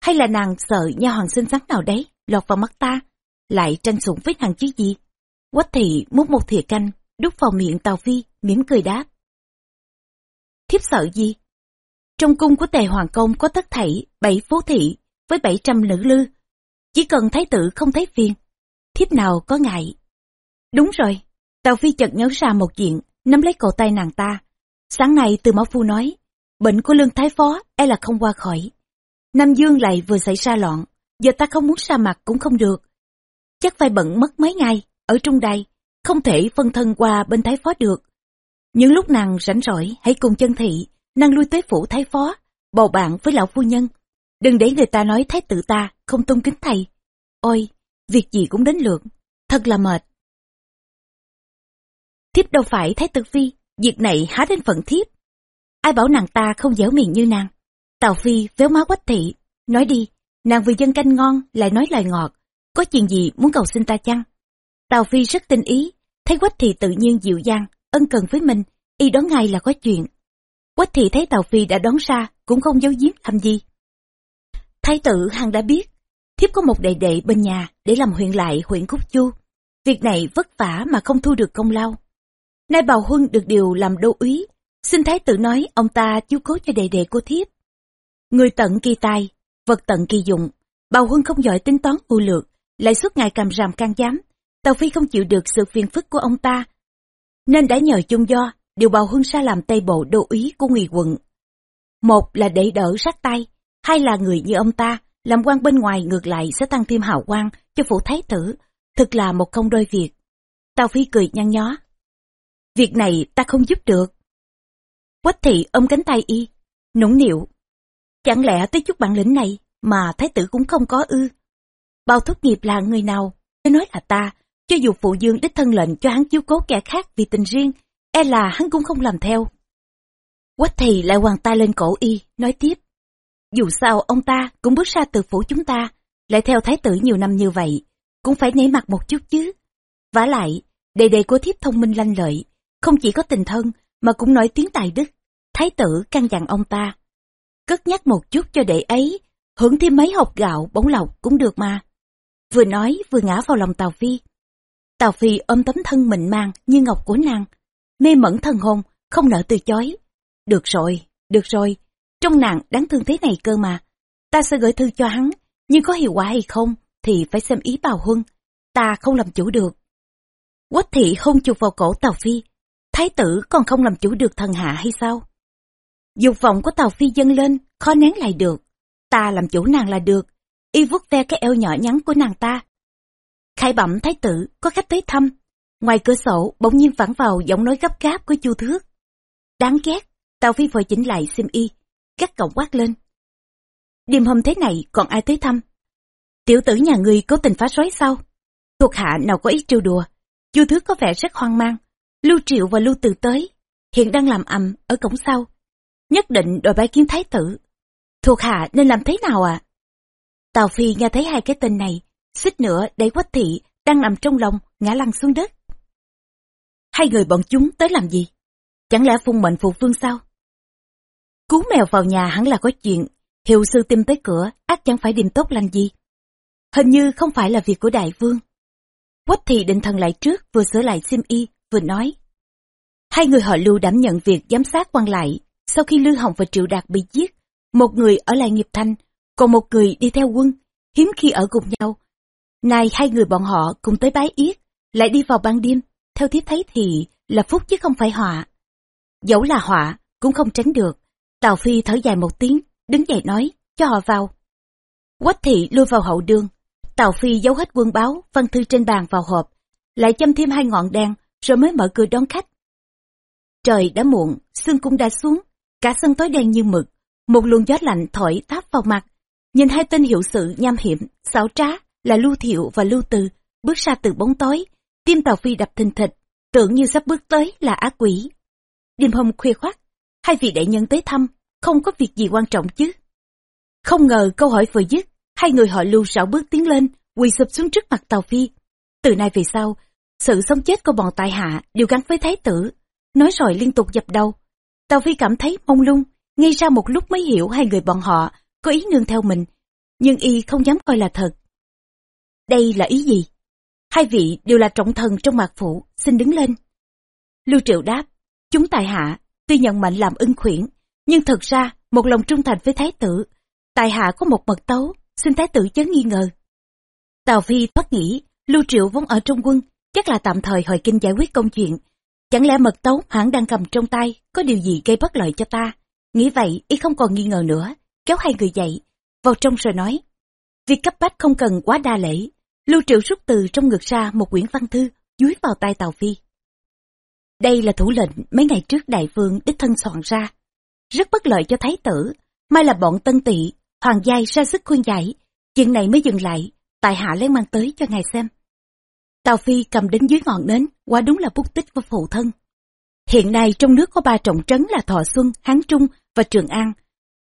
A: Hay là nàng sợ nha hoàng xinh xắn nào đấy, lọt vào mắt ta, lại tranh sủng với nàng chứ gì. Quách thị múc một thìa canh, đút vào miệng Tào Phi, mỉm cười đáp. Thiếp sợ gì? Trong cung của tề hoàng công có tất thảy bảy phố thị với bảy trăm nữ lư. Chỉ cần thái tử không thấy phiền, thiếp nào có ngại. Đúng rồi, Tào Phi chợt nhớ ra một chuyện, nắm lấy cổ tay nàng ta. Sáng nay từ Mão Phu nói, bệnh của lương thái phó e là không qua khỏi. Nam Dương lại vừa xảy ra loạn, giờ ta không muốn ra mặt cũng không được. Chắc phải bận mất mấy ngày, ở trung đài, không thể phân thân qua bên thái phó được. Những lúc nàng rảnh rỗi, hãy cùng chân thị, năng lui tới phủ thái phó, bầu bạn với lão phu nhân. Đừng để người ta nói thái tử ta không tôn kính thầy. Ôi, việc gì cũng đến lượt, thật là mệt. Thiếp đâu phải thái tử phi, việc này há đến phận thiếp. Ai bảo nàng ta không dẻo miệng như nàng. Tào Phi véo má quách thị, nói đi, nàng vì dân canh ngon lại nói lời ngọt, có chuyện gì muốn cầu xin ta chăng? Tào Phi rất tinh ý, thấy quách thị tự nhiên dịu dàng, ân cần với mình, y đoán ngay là có chuyện. Quách thị thấy Tào Phi đã đón ra, cũng không giấu giếm làm gì. Thái tử hằng đã biết, thiếp có một đệ đệ bên nhà để làm huyện lại huyện Cúc Chu. Việc này vất vả mà không thu được công lao. Nay bào huân được điều làm đô úy, xin thái tử nói ông ta chiếu cố cho đệ đệ của thiếp. Người tận kỳ tài, vật tận kỳ dụng. Bào huân không giỏi tính toán ưu lược, lại suốt ngày cầm ràm can giám. Tàu Phi không chịu được sự phiền phức của ông ta, nên đã nhờ chung do điều bào Hưng Sa làm tây bộ đô úy của ngụy quận. Một là để đỡ sát tay, hai là người như ông ta, làm quan bên ngoài ngược lại sẽ tăng thêm hào quang cho phủ thái tử, thực là một công đôi việc. Tào Phi cười nhăn nhó. Việc này ta không giúp được. Quách thị ôm cánh tay y, nũng nịu. Chẳng lẽ tới chút bản lĩnh này mà thái tử cũng không có ư? Bao thúc nghiệp là người nào? Cứ nói là ta, cho dù phụ dương đích thân lệnh cho hắn chiếu cố kẻ khác vì tình riêng, e là hắn cũng không làm theo. Quách thì lại hoàng tay lên cổ y, nói tiếp. Dù sao ông ta cũng bước ra từ phủ chúng ta, lại theo thái tử nhiều năm như vậy, cũng phải nể mặt một chút chứ. vả lại, đệ đệ của thiếp thông minh lanh lợi, không chỉ có tình thân mà cũng nổi tiếng tài đức. Thái tử căn dặn ông ta. Cất nhắc một chút cho đệ ấy, hưởng thêm mấy hộp gạo bóng lọc cũng được mà. Vừa nói vừa ngã vào lòng tàu Phi. Tào Phi ôm tấm thân mịn màng như ngọc của nàng, mê mẩn thân hồn, không nỡ từ chối. Được rồi, được rồi, trong nàng đáng thương thế này cơ mà. Ta sẽ gửi thư cho hắn, nhưng có hiệu quả hay không thì phải xem ý bào huân. Ta không làm chủ được. Quách thị hôn chụp vào cổ Tào Phi. Thái tử còn không làm chủ được thần hạ hay sao? Dục vọng của Tào Phi dâng lên, khó nén lại được. Ta làm chủ nàng là được. Y vuốt ve cái eo nhỏ nhắn của nàng ta. Khai bẩm thái tử, có khách tới thăm. Ngoài cửa sổ, bỗng nhiên vẳng vào giọng nói gấp gáp của chu thước. Đáng ghét, Tào Phi vội chỉnh lại xiêm y, gắt cổng quát lên. Đêm hôm thế này còn ai tới thăm? Tiểu tử nhà ngươi cố tình phá rối sao? Thuộc hạ nào có ý trêu đùa. Chu Thước có vẻ rất hoang mang. Lưu Triệu và Lưu Từ tới, hiện đang làm ầm ở cổng sau. Nhất định đòi bái kiến thái tử. Thuộc hạ nên làm thế nào ạ? À? Tào Phi nghe thấy hai cái tên này, xích nữa đẩy quách thị đang nằm trong lòng ngã lăn xuống đất. Hai người bọn chúng tới làm gì? Chẳng lẽ phung mệnh phụ vương sao? Cú mèo vào nhà hẳn là có chuyện, hiệu sư tìm tới cửa, ác chẳng phải điềm tốt lành gì. Hình như không phải là việc của đại vương. Quách thị định thần lại trước, vừa sửa lại xiêm y, vừa nói. Hai người họ lưu đảm nhận việc giám sát quan lại, sau khi Lư Hồng và Triệu Đạt bị giết, một người ở lại nghiệp thanh, còn một người đi theo quân, hiếm khi ở cùng nhau nay hai người bọn họ cùng tới bái yết, lại đi vào ban đêm, theo thiếp thấy thì là phúc chứ không phải họa. Dẫu là họa, cũng không tránh được, Tào Phi thở dài một tiếng, đứng dậy nói, cho họ vào. Quách thị lui vào hậu đường. Tào Phi giấu hết quân báo, văn thư trên bàn vào hộp, lại châm thêm hai ngọn đèn, rồi mới mở cửa đón khách. Trời đã muộn, sương cũng đã xuống, cả sân tối đen như mực, một luồng gió lạnh thổi táp vào mặt. Nhìn hai tên hiệu sự nham hiểm, xảo trá là Lưu Thiệu và Lưu Từ, bước ra từ bóng tối, tim tàu Phi đập thình thịch, tưởng như sắp bước tới là ác quỷ. Đêm hôm khuya khoắt, hai vị đại nhân tới thăm, không có việc gì quan trọng chứ. Không ngờ câu hỏi vừa dứt, hai người họ lưu rảo bước tiến lên, quỳ sụp xuống trước mặt Tàu Phi. Từ nay về sau, sự sống chết của bọn tại hạ đều gắn với thái tử. Nói rồi liên tục dập đầu. Tàu Phi cảm thấy mông lung, ngay ra một lúc mới hiểu hai người bọn họ có ý nương theo mình, nhưng y không dám coi là thật. Đây là ý gì? Hai vị đều là trọng thần trong mạc phủ, xin đứng lên. Lưu Triệu đáp, chúng tài hạ Tuy nhận mệnh làm ưng khuyển, nhưng thật ra một lòng trung thành với thái tử. Tài hạ có một mật tấu, xin thái tử chớ nghi ngờ. Tào Phi thoát nghĩ, Lưu Triệu vốn ở trong quân, chắc là tạm thời hồi kinh giải quyết công chuyện. Chẳng lẽ mật tấu hãng đang cầm trong tay, có điều gì gây bất lợi cho ta? Nghĩ vậy, y không còn nghi ngờ nữa, kéo hai người dậy, vào trong rồi nói. Việc cấp bách không cần quá đa lễ. Lưu Triệu rút từ trong ngực ra một quyển văn thư, dúi vào tay Tào Phi. Đây là thủ lệnh mấy ngày trước đại vương đích thân soạn ra. Rất bất lợi cho thái tử, may là bọn tân tỵ, hoàng giai ra sức khuyên giải, chuyện này mới dừng lại, tại hạ lấy mang tới cho ngài xem. Tào Phi cầm đến dưới ngọn nến, quả đúng là bút tích của phụ thân. Hiện nay trong nước có ba trọng trấn là Thọ Xuân, Hán Trung và Trường An.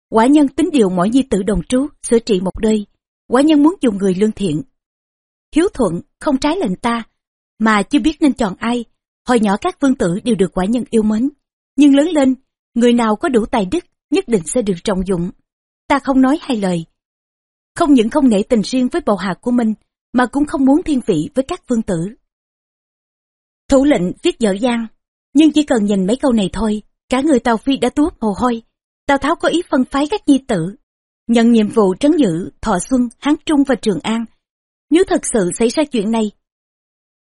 A: Quả nhân tính điều mỗi nhi tử đồng trú, sửa trị một đời. Quả nhân muốn dùng người lương thiện. Hiếu thuận, không trái lệnh ta, mà chưa biết nên chọn ai. Hồi nhỏ các vương tử đều được quả nhân yêu mến. Nhưng lớn lên, người nào có đủ tài đức nhất định sẽ được trọng dụng. Ta không nói hai lời. Không những không nể tình riêng với bầu hạ của mình, mà cũng không muốn thiên vị với các vương tử. Thủ lệnh viết dở dang, nhưng chỉ cần nhìn mấy câu này thôi, cả người Tàu Phi đã tuốt mồ hôi. Tào Tháo có ý phân phái các nhi tử, nhận nhiệm vụ trấn giữ Thọ Xuân, Hán Trung và Trường An. Nếu thật sự xảy ra chuyện này,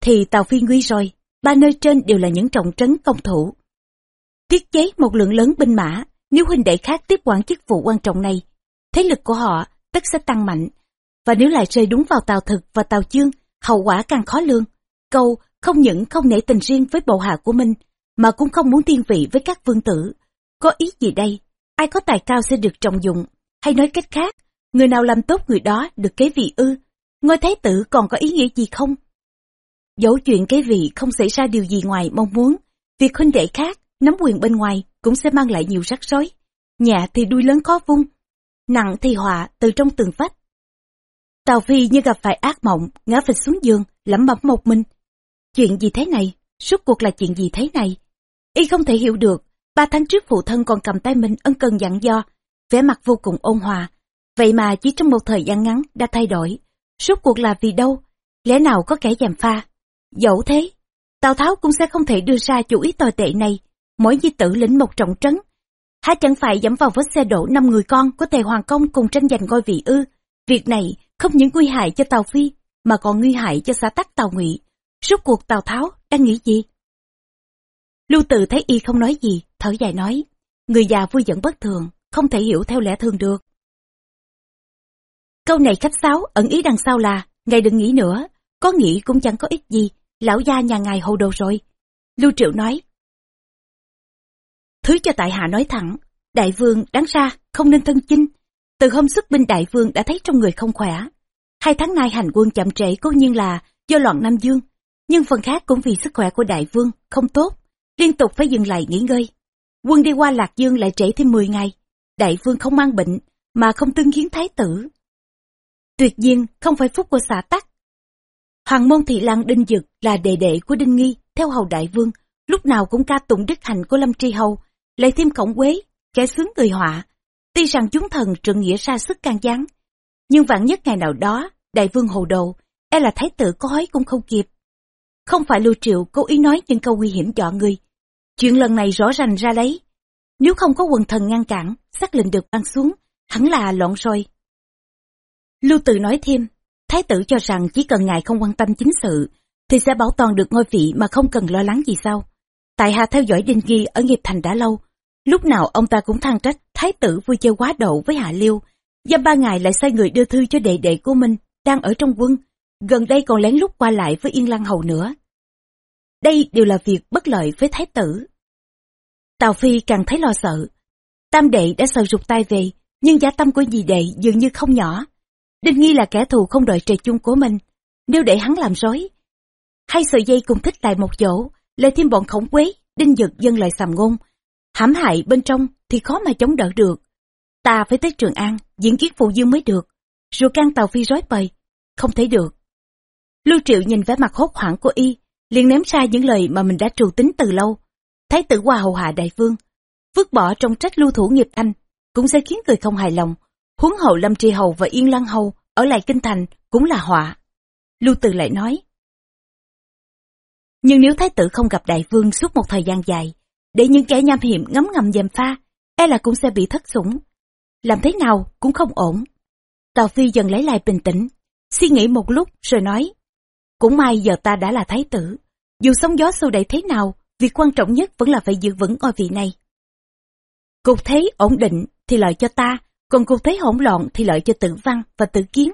A: thì Tàu Phi nguy rồi, ba nơi trên đều là những trọng trấn công thủ. Tiết chế một lượng lớn binh mã, nếu huynh đệ khác tiếp quản chức vụ quan trọng này, thế lực của họ tất sẽ tăng mạnh. Và nếu lại rơi đúng vào Tàu Thực và Tàu Chương, hậu quả càng khó lương. Câu không những không nể tình riêng với bộ hạ của mình, mà cũng không muốn thiên vị với các vương tử. Có ý gì đây? Ai có tài cao sẽ được trọng dụng, hay nói cách khác, người nào làm tốt người đó được kế vị ư? Ngôi thái tử còn có ý nghĩa gì không? Dẫu chuyện cái vị không xảy ra điều gì ngoài mong muốn, việc huynh đệ khác nắm quyền bên ngoài cũng sẽ mang lại nhiều rắc rối. Nhẹ thì đuôi lớn khó vung, nặng thì họa từ trong tường vách. Tào Phi như gặp phải ác mộng, ngã phịch xuống giường, lẩm bẩm một mình. Chuyện gì thế này? Suốt cuộc là chuyện gì thế này? Y không thể hiểu được, ba tháng trước phụ thân còn cầm tay mình ân cần dặn do, vẻ mặt vô cùng ôn hòa. Vậy mà chỉ trong một thời gian ngắn đã thay đổi. Suốt cuộc là vì đâu? Lẽ nào có kẻ giàm pha? Dẫu thế, Tào Tháo cũng sẽ không thể đưa ra chủ ý tồi tệ này. Mỗi di tử lĩnh một trọng trấn. Há chẳng phải dẫm vào vết xe đổ năm người con của tề hoàng công cùng tranh giành ngôi vị ư. Việc này không những nguy hại cho Tào Phi, mà còn nguy hại cho xã tắc Tào Ngụy. Suốt cuộc Tào Tháo đang nghĩ gì? Lưu Tự thấy y không nói gì, thở dài nói, người già vui giận bất thường, không thể hiểu theo lẽ thường được. Câu này khách sáo, ẩn ý đằng sau là, ngài đừng nghĩ nữa, có nghĩ cũng chẳng có ích gì, lão gia nhà ngài hồ đồ rồi. Lưu Triệu nói, Thứ cho tại hạ nói thẳng, đại vương đáng ra không nên thân chinh. Từ hôm xuất binh đại vương đã thấy trong người không khỏe. Hai tháng nay hành quân chậm trễ cố nhiên là do loạn Nam Dương, nhưng phần khác cũng vì sức khỏe của đại vương không tốt, liên tục phải dừng lại nghỉ ngơi. Quân đi qua Lạc Dương lại trễ thêm 10 ngày, đại vương không mang bệnh mà không tương kiến thái tử. Tuyệt nhiên không phải phúc của xã tắc. Hoàng môn thị lang Đinh Dực là đệ đệ của Đinh Nghi theo hầu đại vương, lúc nào cũng ca tụng đức hạnh của Lâm Tri Hầu, lại thêm khổng quế, kẻ sướng người họa. Tuy rằng chúng thần trượng nghĩa ra sức can gián, nhưng vạn nhất ngày nào đó, đại vương hồ đầu, e là thái tử có hói cũng không kịp. Không phải Lưu Triệu cố ý nói những câu nguy hiểm dọa người. Chuyện lần này rõ ràng ra đấy. Nếu không có quần thần ngăn cản, xác lệnh được ban xuống, hẳn là loạn rồi. Lưu Tự nói thêm, Thái tử cho rằng chỉ cần ngài không quan tâm chính sự, thì sẽ bảo toàn được ngôi vị mà không cần lo lắng gì sao. Tại hạ theo dõi Đinh Ghi ở nghiệp thành đã lâu, lúc nào ông ta cũng than trách Thái tử vui chơi quá độ với Hạ Liêu, dăm ba ngày lại sai người đưa thư cho đệ đệ của mình, đang ở trong quân, gần đây còn lén lút qua lại với Yên Lăng Hầu nữa. Đây đều là việc bất lợi với Thái tử. Tào Phi càng thấy lo sợ. Tam đệ đã sợ rụt tay về, nhưng giả tâm của dì đệ dường như không nhỏ. Đinh Nghi là kẻ thù không đợi trời chung của mình. Nếu để hắn làm rối, hai sợi dây cùng thích lại một chỗ, lại thêm bọn khổng quế, đinh dực dân lại sàm ngôn. hãm hại bên trong thì khó mà chống đỡ được. Ta phải tới Trường An, diễn kiết phụ dương mới được. Rồi can Tàu Phi rối bời. Không thể được. Lưu Triệu nhìn vẻ mặt hốt hoảng của y, liền ném ra những lời mà mình đã trù tính từ lâu. Thái tử qua hầu hạ đại vương, vứt bỏ trong trách lưu thủ nghiệp anh, cũng sẽ khiến người không hài lòng. Huống hậu Lâm Tri Hầu và Yên Lăng Hầu ở lại kinh thành cũng là họa. Lưu Từ lại nói. Nhưng nếu thái tử không gặp đại vương suốt một thời gian dài, để những kẻ nham hiểm ngấm ngầm dèm pha, e là cũng sẽ bị thất sủng. Làm thế nào cũng không ổn. Tào Phi dần lấy lại bình tĩnh, suy nghĩ một lúc rồi nói. Cũng may giờ ta đã là thái tử. Dù sóng gió sâu đẩy thế nào, việc quan trọng nhất vẫn là phải giữ vững ngôi vị này. Cục thế ổn định thì lợi cho ta, còn cuộc thế hỗn loạn thì lợi cho tử văn và tử kiến.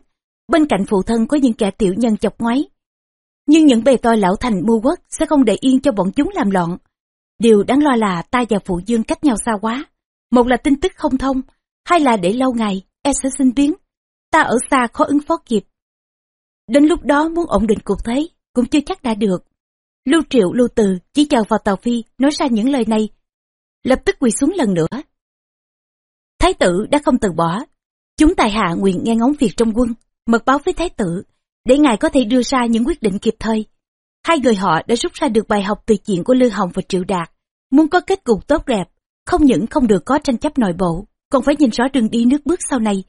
A: Bên cạnh phụ thân có những kẻ tiểu nhân chọc ngoáy. Nhưng những bề tôi lão thành mưu quốc sẽ không để yên cho bọn chúng làm loạn. Điều đáng lo là ta và phụ dương cách nhau xa quá. Một là tin tức không thông, hai là để lâu ngày, e sẽ sinh biến. ta ở xa khó ứng phó kịp. Đến lúc đó muốn ổn định cuộc thế, cũng chưa chắc đã được. Lưu Triệu, Lưu Từ chỉ chờ vào Tàu Phi nói ra những lời này, lập tức quỳ xuống lần nữa. Thái tử đã không từ bỏ, chúng tài hạ nguyện nghe ngóng việc trong quân, mật báo với Thái tử, để ngài có thể đưa ra những quyết định kịp thời. Hai người họ đã rút ra được bài học từ chuyện của Lư Hồng và Triệu Đạt, muốn có kết cục tốt đẹp, không những không được có tranh chấp nội bộ, còn phải nhìn rõ đường đi nước bước sau này.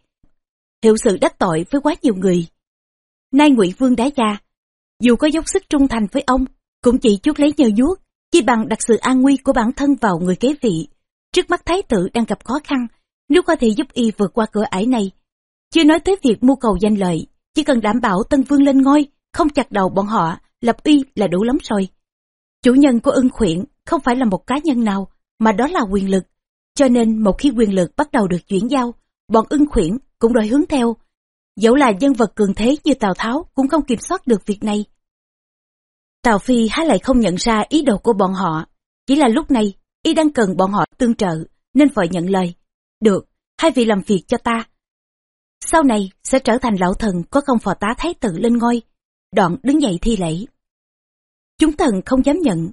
A: Hiệu sự đắc tội với quá nhiều người. Nay Ngụy Vương đá gia, dù có dốc sức trung thành với ông, cũng chỉ chút lấy nhờ vuốt, chi bằng đặt sự an nguy của bản thân vào người kế vị. Trước mắt thái tử đang gặp khó khăn, nếu có thể giúp y vượt qua cửa ải này. Chưa nói tới việc mưu cầu danh lợi, chỉ cần đảm bảo Tân Vương lên ngôi, không chặt đầu bọn họ, lập uy là đủ lắm rồi. Chủ nhân của ưng khuyển không phải là một cá nhân nào, mà đó là quyền lực. Cho nên một khi quyền lực bắt đầu được chuyển giao, bọn ưng khuyển cũng đòi hướng theo. Dẫu là nhân vật cường thế như Tào Tháo cũng không kiểm soát được việc này. Tào Phi há lại không nhận ra ý đồ của bọn họ. Chỉ là lúc này, y đang cần bọn họ tương trợ, nên vội nhận lời. Được, hai vị làm việc cho ta. Sau này sẽ trở thành lão thần có công phò tá thái tử lên ngôi. Đoạn đứng dậy thi lễ. Chúng thần không dám nhận,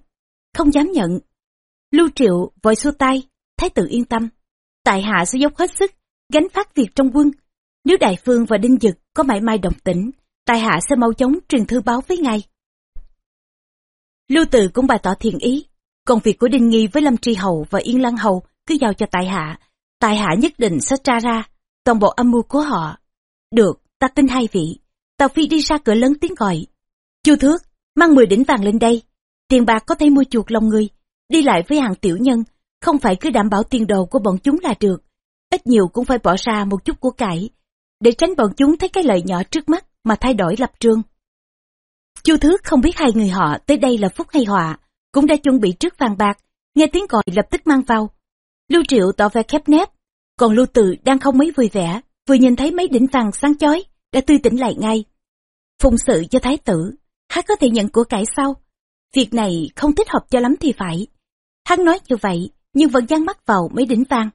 A: không dám nhận. Lưu Triệu vội xua tay, thái tử yên tâm. Tại hạ sẽ dốc hết sức, gánh phát việc trong quân. Nếu Đại Phương và Đinh Dực có mãi mai đồng tĩnh, tại hạ sẽ mau chóng truyền thư báo với ngài. Lưu Từ cũng bày tỏ thiện ý, còn việc của Đinh Nghi với Lâm Tri Hầu và Yên Lăng Hầu cứ giao cho tại hạ, tại hạ nhất định sẽ tra ra toàn bộ âm mưu của họ. Được, ta tin hai vị. Tàu Phi đi ra cửa lớn tiếng gọi. Chu Thước, mang 10 đỉnh vàng lên đây. Tiền bạc có thể mua chuộc lòng người. Đi lại với hàng tiểu nhân, không phải cứ đảm bảo tiền đồ của bọn chúng là được. Ít nhiều cũng phải bỏ ra một chút của cải, để tránh bọn chúng thấy cái lợi nhỏ trước mắt mà thay đổi lập trường. Chu Thước không biết hai người họ tới đây là phúc hay họa, cũng đã chuẩn bị trước vàng bạc, nghe tiếng gọi lập tức mang vào. Lưu Triệu tỏ vẻ khép nép, còn Lưu Tự đang không mấy vui vẻ, vừa nhìn thấy mấy đỉnh vàng sáng chói, đã tươi tỉnh lại ngay. Phụng sự cho thái tử, hắn có thể nhận của cải sau. Việc này không thích hợp cho lắm thì phải. Hắn nói như vậy, nhưng vẫn dán mắt vào mấy đỉnh vàng.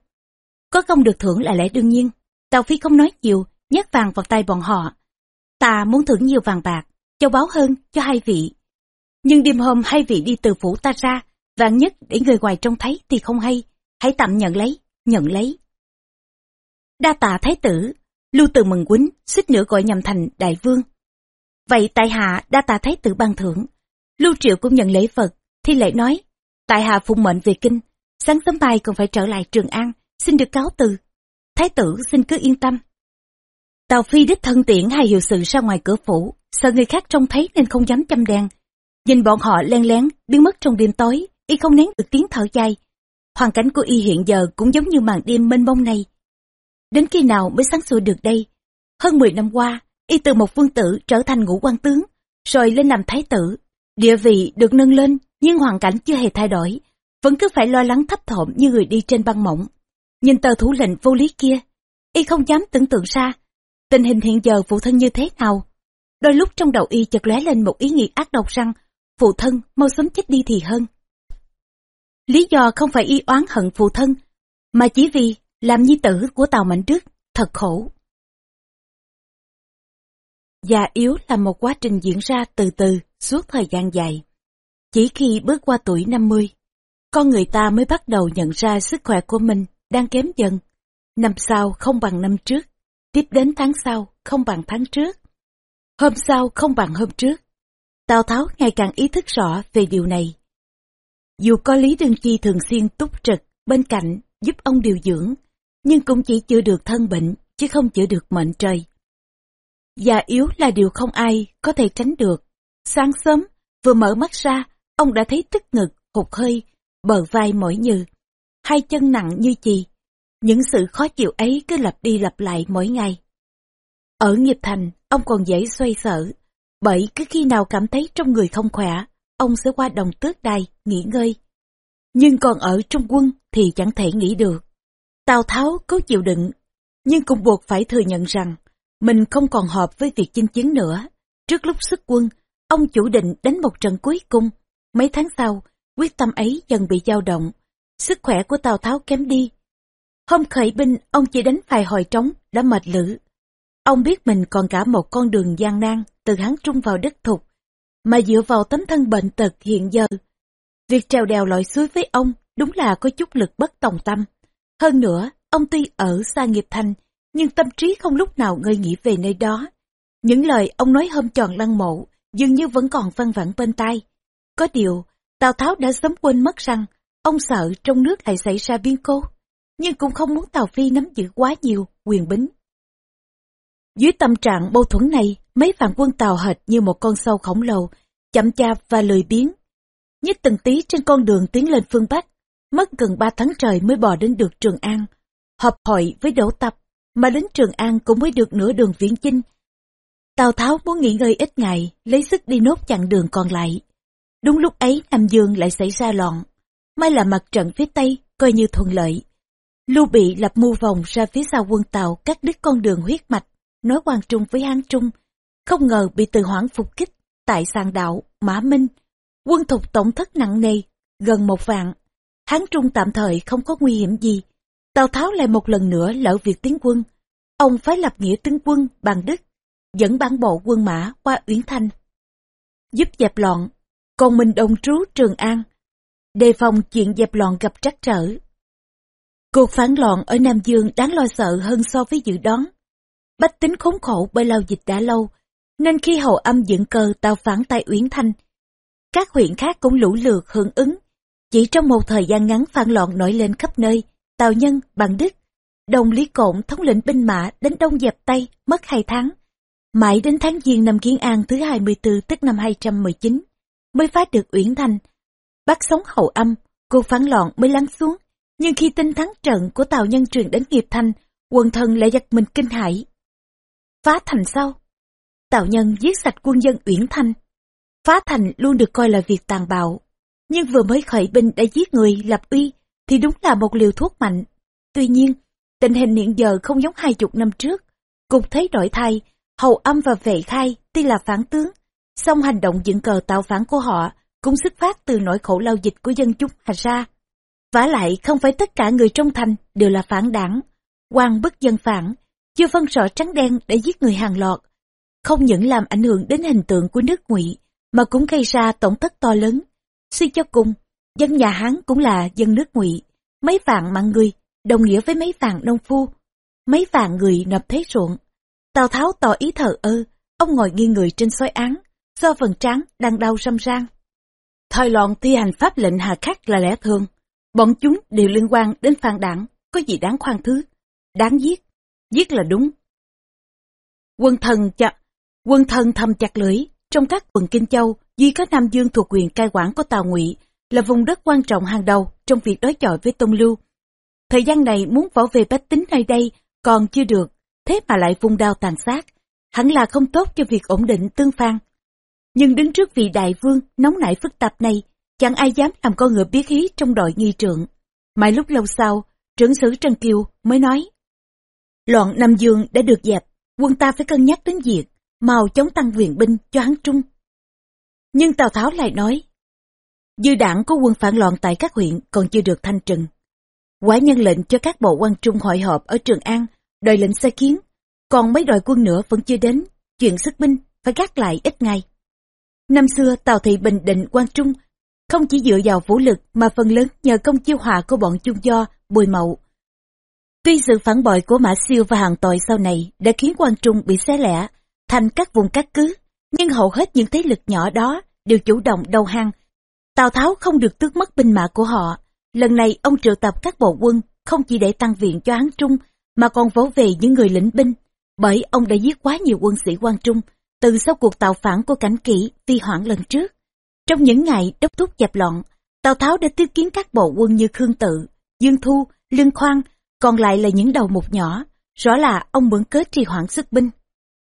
A: Có công được thưởng là lẽ đương nhiên. Tàu Phi không nói nhiều, nhét vàng vào tay bọn họ. Ta muốn thưởng nhiều vàng bạc, châu báo hơn cho hai vị. Nhưng đêm hôm hai vị đi từ phủ ta ra, vàng nhất để người ngoài trông thấy thì không hay. Hãy tạm nhận lấy, nhận lấy. Đa tạ thái tử, lưu từ mừng quýnh, suýt nữa gọi nhầm thành đại vương. Vậy tại hạ đa tạ thái tử ban thưởng. Lưu triệu cũng nhận lễ vật, thi lễ nói, tại hạ phụng mệnh về kinh, sáng sớm mai còn phải trở lại Trường An, xin được cáo từ. Thái tử xin cứ yên tâm. Tào Phi đích thân tiễn hai hiệu sự ra ngoài cửa phủ, sợ người khác trông thấy nên không dám chăm đen. Nhìn bọn họ len lén, biến mất trong đêm tối, y không nén được tiếng thở dài. Hoàn cảnh của y hiện giờ cũng giống như màn đêm mênh mông này. Đến khi nào mới sáng sủa được đây? Hơn 10 năm qua, y từ một vương tử trở thành ngũ quan tướng, rồi lên làm thái tử. Địa vị được nâng lên, nhưng hoàn cảnh chưa hề thay đổi, vẫn cứ phải lo lắng thấp thỏm như người đi trên băng mỏng. Nhìn tờ thủ lệnh vô lý kia, y không dám tưởng tượng ra tình hình hiện giờ phụ thân như thế nào. Đôi lúc trong đầu y chợt lóe lên một ý nghĩ ác độc rằng phụ thân mau sớm chết đi thì hơn. Lý do không phải y oán hận phụ thân, mà chỉ vì làm nhi tử của Tào Mạnh Đức thật khổ. Già yếu là một quá trình diễn ra từ từ suốt thời gian dài. Chỉ khi bước qua tuổi 50, con người ta mới bắt đầu nhận ra sức khỏe của mình đang kém dần. Năm sau không bằng năm trước, tiếp đến tháng sau không bằng tháng trước, hôm sau không bằng hôm trước. Tào Tháo ngày càng ý thức rõ về điều này. Dù có Lý Đương Chi thường xuyên túc trực bên cạnh giúp ông điều dưỡng, nhưng cũng chỉ chữa được thân bệnh, chứ không chữa được mệnh trời. Già yếu là điều không ai có thể tránh được. Sáng sớm, vừa mở mắt ra, ông đã thấy tức ngực, hụt hơi, bờ vai mỏi như, hai chân nặng như chì. Những sự khó chịu ấy cứ lặp đi lặp lại mỗi ngày. Ở nghiệp thành, ông còn dễ xoay sở, bởi cứ khi nào cảm thấy trong người không khỏe, ông sẽ qua đồng tước đài, nghỉ ngơi. Nhưng còn ở trong quân thì chẳng thể nghĩ được. Tào Tháo cố chịu đựng, nhưng cũng buộc phải thừa nhận rằng mình không còn hợp với việc chinh chiến nữa. Trước lúc xuất quân, ông chủ định đánh một trận cuối cùng. Mấy tháng sau, quyết tâm ấy dần bị dao động. Sức khỏe của Tào Tháo kém đi. Hôm khởi binh, ông chỉ đánh vài hồi trống đã mệt lử. Ông biết mình còn cả một con đường gian nan từ Hán Trung vào đất thục, mà dựa vào tấm thân bệnh tật hiện giờ. Việc trèo đèo lội suối với ông đúng là có chút lực bất tòng tâm. Hơn nữa, ông tuy ở xa nghiệp thành, nhưng tâm trí không lúc nào ngơi nghĩ về nơi đó. Những lời ông nói hôm tròn lăng mộ, dường như vẫn còn văng vẳng bên tai. Có điều, Tào Tháo đã sớm quên mất rằng, ông sợ trong nước lại xảy ra biến cố, nhưng cũng không muốn Tào Phi nắm giữ quá nhiều quyền bính. Dưới tâm trạng mâu thuẫn này, mấy vạn quân Tàu hệt như một con sâu khổng lồ, chậm chạp và lười biếng. Nhất từng tí trên con đường tiến lên phương Bắc, mất gần ba tháng trời mới bò đến được Trường An. Họp hội với Đỗ tập, mà đến Trường An cũng mới được nửa đường viễn chinh. Tào Tháo muốn nghỉ ngơi ít ngày, lấy sức đi nốt chặng đường còn lại. Đúng lúc ấy Nam Dương lại xảy ra loạn. May là mặt trận phía Tây coi như thuận lợi. Lưu Bị lập mưu vòng ra phía sau quân Tàu cắt đứt con đường huyết mạch, nói quan trung với Hán Trung. Không ngờ bị từ hoãn phục kích tại sàn đạo, Mã Minh. Quân thục tổng thất nặng nề, gần một vạn. Hán Trung tạm thời không có nguy hiểm gì. Tào Tháo lại một lần nữa lỡ việc tiến quân. Ông phải lập nghĩa tướng quân bằng Đức, dẫn bản bộ quân mã qua Uyển Thanh. Giúp dẹp loạn, còn mình đồng trú Trường An, đề phòng chuyện dẹp loạn gặp trắc trở. Cuộc phản loạn ở Nam Dương đáng lo sợ hơn so với dự đoán. Bách tính khốn khổ bởi lao dịch đã lâu, nên khi hậu âm dựng cờ tào phản tại Uyển Thanh, các huyện khác cũng lũ lượt hưởng ứng. Chỉ trong một thời gian ngắn phản loạn nổi lên khắp nơi, Tào Nhân, Bằng Đức, Đồng Lý cộn thống lĩnh binh mã đến Đông dẹp Tây mất hai tháng. Mãi đến tháng Giêng năm Kiến An thứ 24 tức năm 219 mới phá được Uyển thành Bắt sống hậu âm, cuộc phản loạn mới lắng xuống. Nhưng khi tin thắng trận của Tào Nhân truyền đến nghiệp Thanh, quần thần lại giật mình kinh hãi. Phá thành sau, Tào Nhân giết sạch quân dân Uyển Thanh. Phá thành luôn được coi là việc tàn bạo. Nhưng vừa mới khởi binh đã giết người lập uy thì đúng là một liều thuốc mạnh. Tuy nhiên, tình hình hiện giờ không giống hai chục năm trước. Cục thấy đổi thay, hầu âm và vệ khai tuy là phản tướng, song hành động dựng cờ tạo phản của họ cũng xuất phát từ nỗi khổ lao dịch của dân chúng hà ra. vả lại không phải tất cả người trong thành đều là phản đảng, quan bức dân phản, chưa phân rõ trắng đen để giết người hàng loạt, không những làm ảnh hưởng đến hình tượng của nước ngụy mà cũng gây ra tổn thất to lớn. Suy cho cùng, dân nhà Hán cũng là dân nước ngụy, mấy vạn mạng người đồng nghĩa với mấy vạn nông phu, mấy vạn người nộp thế ruộng. Tào Tháo tỏ ý thờ ơ, ông ngồi nghiêng người trên xoáy án, do phần trán đang đau râm ran. Thời loạn thi hành pháp lệnh hà khắc là lẽ thường, bọn chúng đều liên quan đến phản đảng, có gì đáng khoan thứ, đáng giết, giết là đúng. Quân thần chặt, quân thần thầm chặt lưỡi, trong các quận Kinh Châu, duy có Nam Dương thuộc quyền cai quản của Tào Ngụy là vùng đất quan trọng hàng đầu trong việc đối chọi với Tông Lưu. Thời gian này muốn bảo vệ bách tính nơi đây còn chưa được, thế mà lại vùng đao tàn sát, hẳn là không tốt cho việc ổn định tương phan. Nhưng đứng trước vị đại vương nóng nảy phức tạp này, chẳng ai dám làm con ngựa biết hí trong đội nghi trượng. Mãi lúc lâu sau, trưởng sử Trần Kiều mới nói, Loạn Nam Dương đã được dẹp, quân ta phải cân nhắc đến việc, mau chống tăng viện binh cho hắn Trung. Nhưng Tào Tháo lại nói, dư đảng có quân phản loạn tại các huyện còn chưa được thanh trừng. Quả nhân lệnh cho các bộ quan trung hội họp ở Trường An, đòi lệnh sai kiến, còn mấy đội quân nữa vẫn chưa đến, chuyện sức binh phải gác lại ít ngày. Năm xưa Tào Thị bình định quan trung, không chỉ dựa vào vũ lực mà phần lớn nhờ công chiêu hòa của bọn chung do, bùi mậu. Tuy sự phản bội của Mã Siêu và hàng tội sau này đã khiến quan trung bị xé lẻ, thành các vùng cát cứ, nhưng hầu hết những thế lực nhỏ đó đều chủ động đầu hàng. Tào Tháo không được tước mất binh mã của họ. Lần này ông triệu tập các bộ quân không chỉ để tăng viện cho Hán Trung mà còn vỗ về những người lĩnh binh, bởi ông đã giết quá nhiều quân sĩ quan Trung từ sau cuộc tạo phản của cảnh kỷ vi hoãn lần trước. Trong những ngày đốc thúc dẹp loạn, Tào Tháo đã tiếp kiến các bộ quân như Khương Tự, Dương Thu, Lương Khoan, còn lại là những đầu mục nhỏ, rõ là ông mượn cớ trì hoãn sức binh.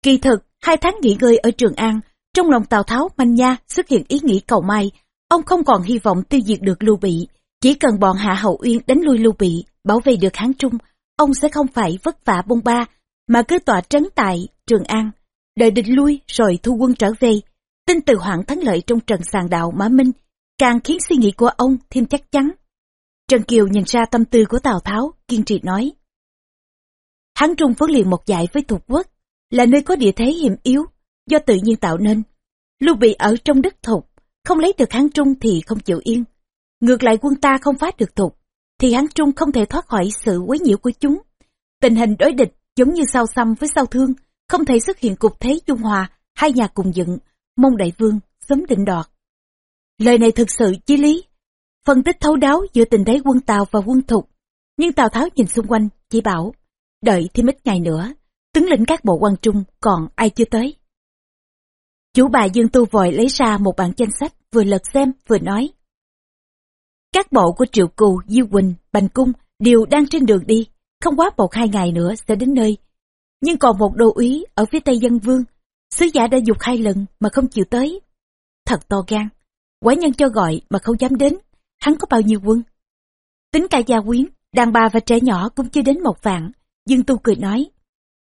A: Kỳ thực, hai tháng nghỉ ngơi ở Trường An, trong lòng Tào Tháo manh nha xuất hiện ý nghĩ cầu may, ông không còn hy vọng tiêu diệt được Lưu Bị, chỉ cần bọn Hạ Hậu Uyên đánh lui Lưu Bị, bảo vệ được Hán Trung, ông sẽ không phải vất vả bông ba, mà cứ tọa trấn tại Trường An, đợi địch lui rồi thu quân trở về. Tin từ hoạn thắng lợi trong trận sàn đạo Mã Minh càng khiến suy nghĩ của ông thêm chắc chắn. Trần Kiều nhìn ra tâm tư của Tào Tháo, kiên trì nói. Hán Trung vốn liền một dạy với thuộc quốc, là nơi có địa thế hiểm yếu, do tự nhiên tạo nên. Lưu Bị ở trong đất thục, không lấy được Hán Trung thì không chịu yên. Ngược lại quân ta không phá được thục, thì Hán Trung không thể thoát khỏi sự quấy nhiễu của chúng. Tình hình đối địch giống như sao xăm với sao thương, không thể xuất hiện cục thế dung hòa, hai nhà cùng dựng, mong đại vương sớm định đoạt. Lời này thực sự chí lý, phân tích thấu đáo giữa tình thế quân Tàu và quân Thục. Nhưng Tào Tháo nhìn xung quanh, chỉ bảo, đợi thêm ít ngày nữa, tướng lĩnh các bộ quan trung còn ai chưa tới. Chủ bà Dương Tu vội lấy ra một bản danh sách, vừa lật xem, vừa nói. Các bộ của Triệu Cù, Diêu Quỳnh, Bành Cung đều đang trên đường đi, không quá một hai ngày nữa sẽ đến nơi. Nhưng còn một đô úy ở phía tây dân vương, sứ giả đã dục hai lần mà không chịu tới. Thật to gan, quả nhân cho gọi mà không dám đến, hắn có bao nhiêu quân? Tính cả gia quyến, đàn bà và trẻ nhỏ cũng chưa đến một vạn. Dương Tu cười nói,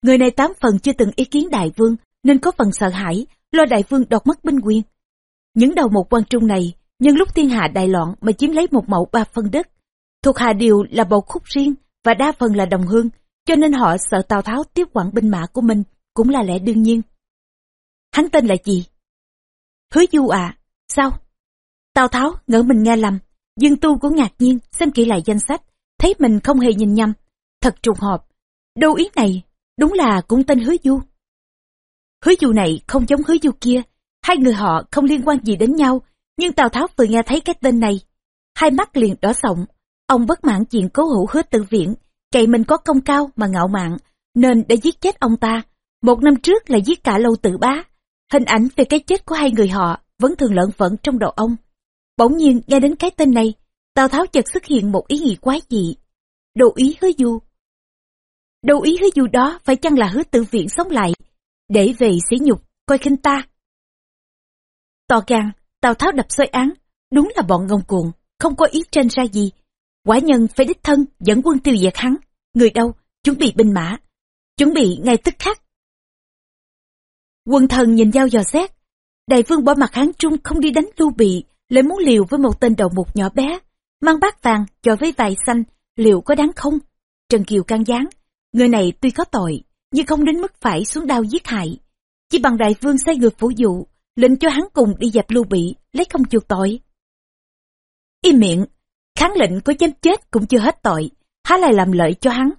A: người này tám phần chưa từng ý kiến đại vương, nên có phần sợ hãi, lo đại vương đột mất binh quyền. Những đầu một quan trung này, nhân lúc thiên hạ đại loạn mà chiếm lấy một mẫu ba phân đất. Thuộc hạ điều là bầu khúc riêng và đa phần là đồng hương, cho nên họ sợ Tào Tháo tiếp quản binh mã của mình cũng là lẽ đương nhiên. Hắn tên là gì? Hứa Du à, sao? Tào Tháo ngỡ mình nghe lầm, Dương Tu cũng ngạc nhiên xem kỹ lại danh sách, thấy mình không hề nhìn nhầm. Thật trùng hợp, đâu ý này, đúng là cũng tên Hứa Du. Hứa Du này không giống Hứa Du kia, hai người họ không liên quan gì đến nhau, nhưng Tào Tháo vừa nghe thấy cái tên này, hai mắt liền đỏ sọng. Ông bất mãn chuyện cố hữu hứa tự viện, cậy mình có công cao mà ngạo mạn, nên đã giết chết ông ta. Một năm trước là giết cả lâu tự bá. Hình ảnh về cái chết của hai người họ vẫn thường lợn vẩn trong đầu ông. Bỗng nhiên nghe đến cái tên này, Tào Tháo chợt xuất hiện một ý nghĩ quái dị. Đồ ý hứa du đâu ý hứa du đó phải chăng là hứa tự viện sống lại, để về sỉ nhục, coi khinh ta. To gan, Tào Tháo đập xoay án, đúng là bọn ngông cuồng, không có ý trên ra gì. Quả nhân phải đích thân dẫn quân tiêu diệt hắn, người đâu, chuẩn bị binh mã, chuẩn bị ngay tức khắc. Quân thần nhìn nhau dò xét, đại vương bỏ mặt hán trung không đi đánh lưu bị, lại muốn liều với một tên đầu mục nhỏ bé, mang bát vàng cho với vài xanh, liệu có đáng không? Trần Kiều can gián, người này tuy có tội, nhưng không đến mức phải xuống đao giết hại. Chỉ bằng đại vương sai ngược phủ dụ, lệnh cho hắn cùng đi dẹp lưu bị, lấy không chuộc tội. Im miệng, kháng lệnh có chém chết cũng chưa hết tội, há lại làm lợi cho hắn.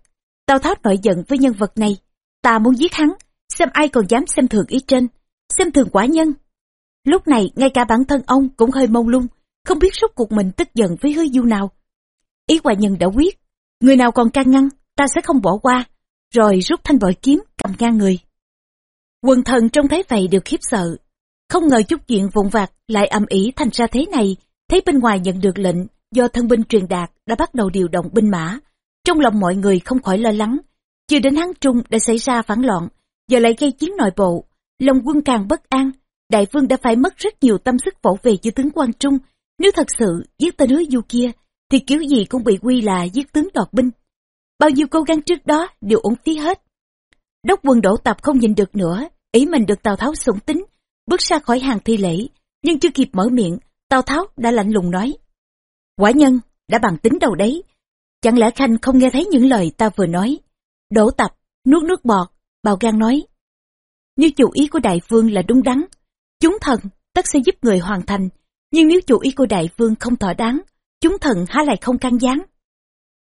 A: Tào Tháo nổi giận với nhân vật này, ta muốn giết hắn, xem ai còn dám xem thường ý trên, xem thường quả nhân. Lúc này ngay cả bản thân ông cũng hơi mông lung, không biết rốt cuộc mình tức giận với hứa du nào. Ý quả nhân đã quyết, người nào còn can ngăn, ta sẽ không bỏ qua, rồi rút thanh bội kiếm cầm ngang người. Quần thần trông thấy vậy đều khiếp sợ, không ngờ chút chuyện vụn vặt lại âm ỉ thành ra thế này, thấy bên ngoài nhận được lệnh do thân binh truyền đạt đã bắt đầu điều động binh mã. Trong lòng mọi người không khỏi lo lắng, chưa đến Hán Trung đã xảy ra phản loạn, giờ lại gây chiến nội bộ, lòng quân càng bất an, đại vương đã phải mất rất nhiều tâm sức vỗ về chư tướng quan Trung, nếu thật sự giết tên hứa du kia, thì kiểu gì cũng bị quy là giết tướng đoạt binh. Bao nhiêu cố gắng trước đó đều uổng phí hết. Đốc quân đổ tập không nhìn được nữa, ý mình được Tào Tháo sủng tính, bước ra khỏi hàng thi lễ, nhưng chưa kịp mở miệng, Tào Tháo đã lạnh lùng nói. Quả nhân, đã bằng tính đầu đấy, chẳng lẽ Khanh không nghe thấy những lời ta vừa nói. Đổ tập, nuốt nước bọt, bào gan nói. Nếu chủ ý của đại vương là đúng đắn, chúng thần tất sẽ giúp người hoàn thành, nhưng nếu chủ ý của đại vương không thỏa đáng, chúng thần há lại không can gián.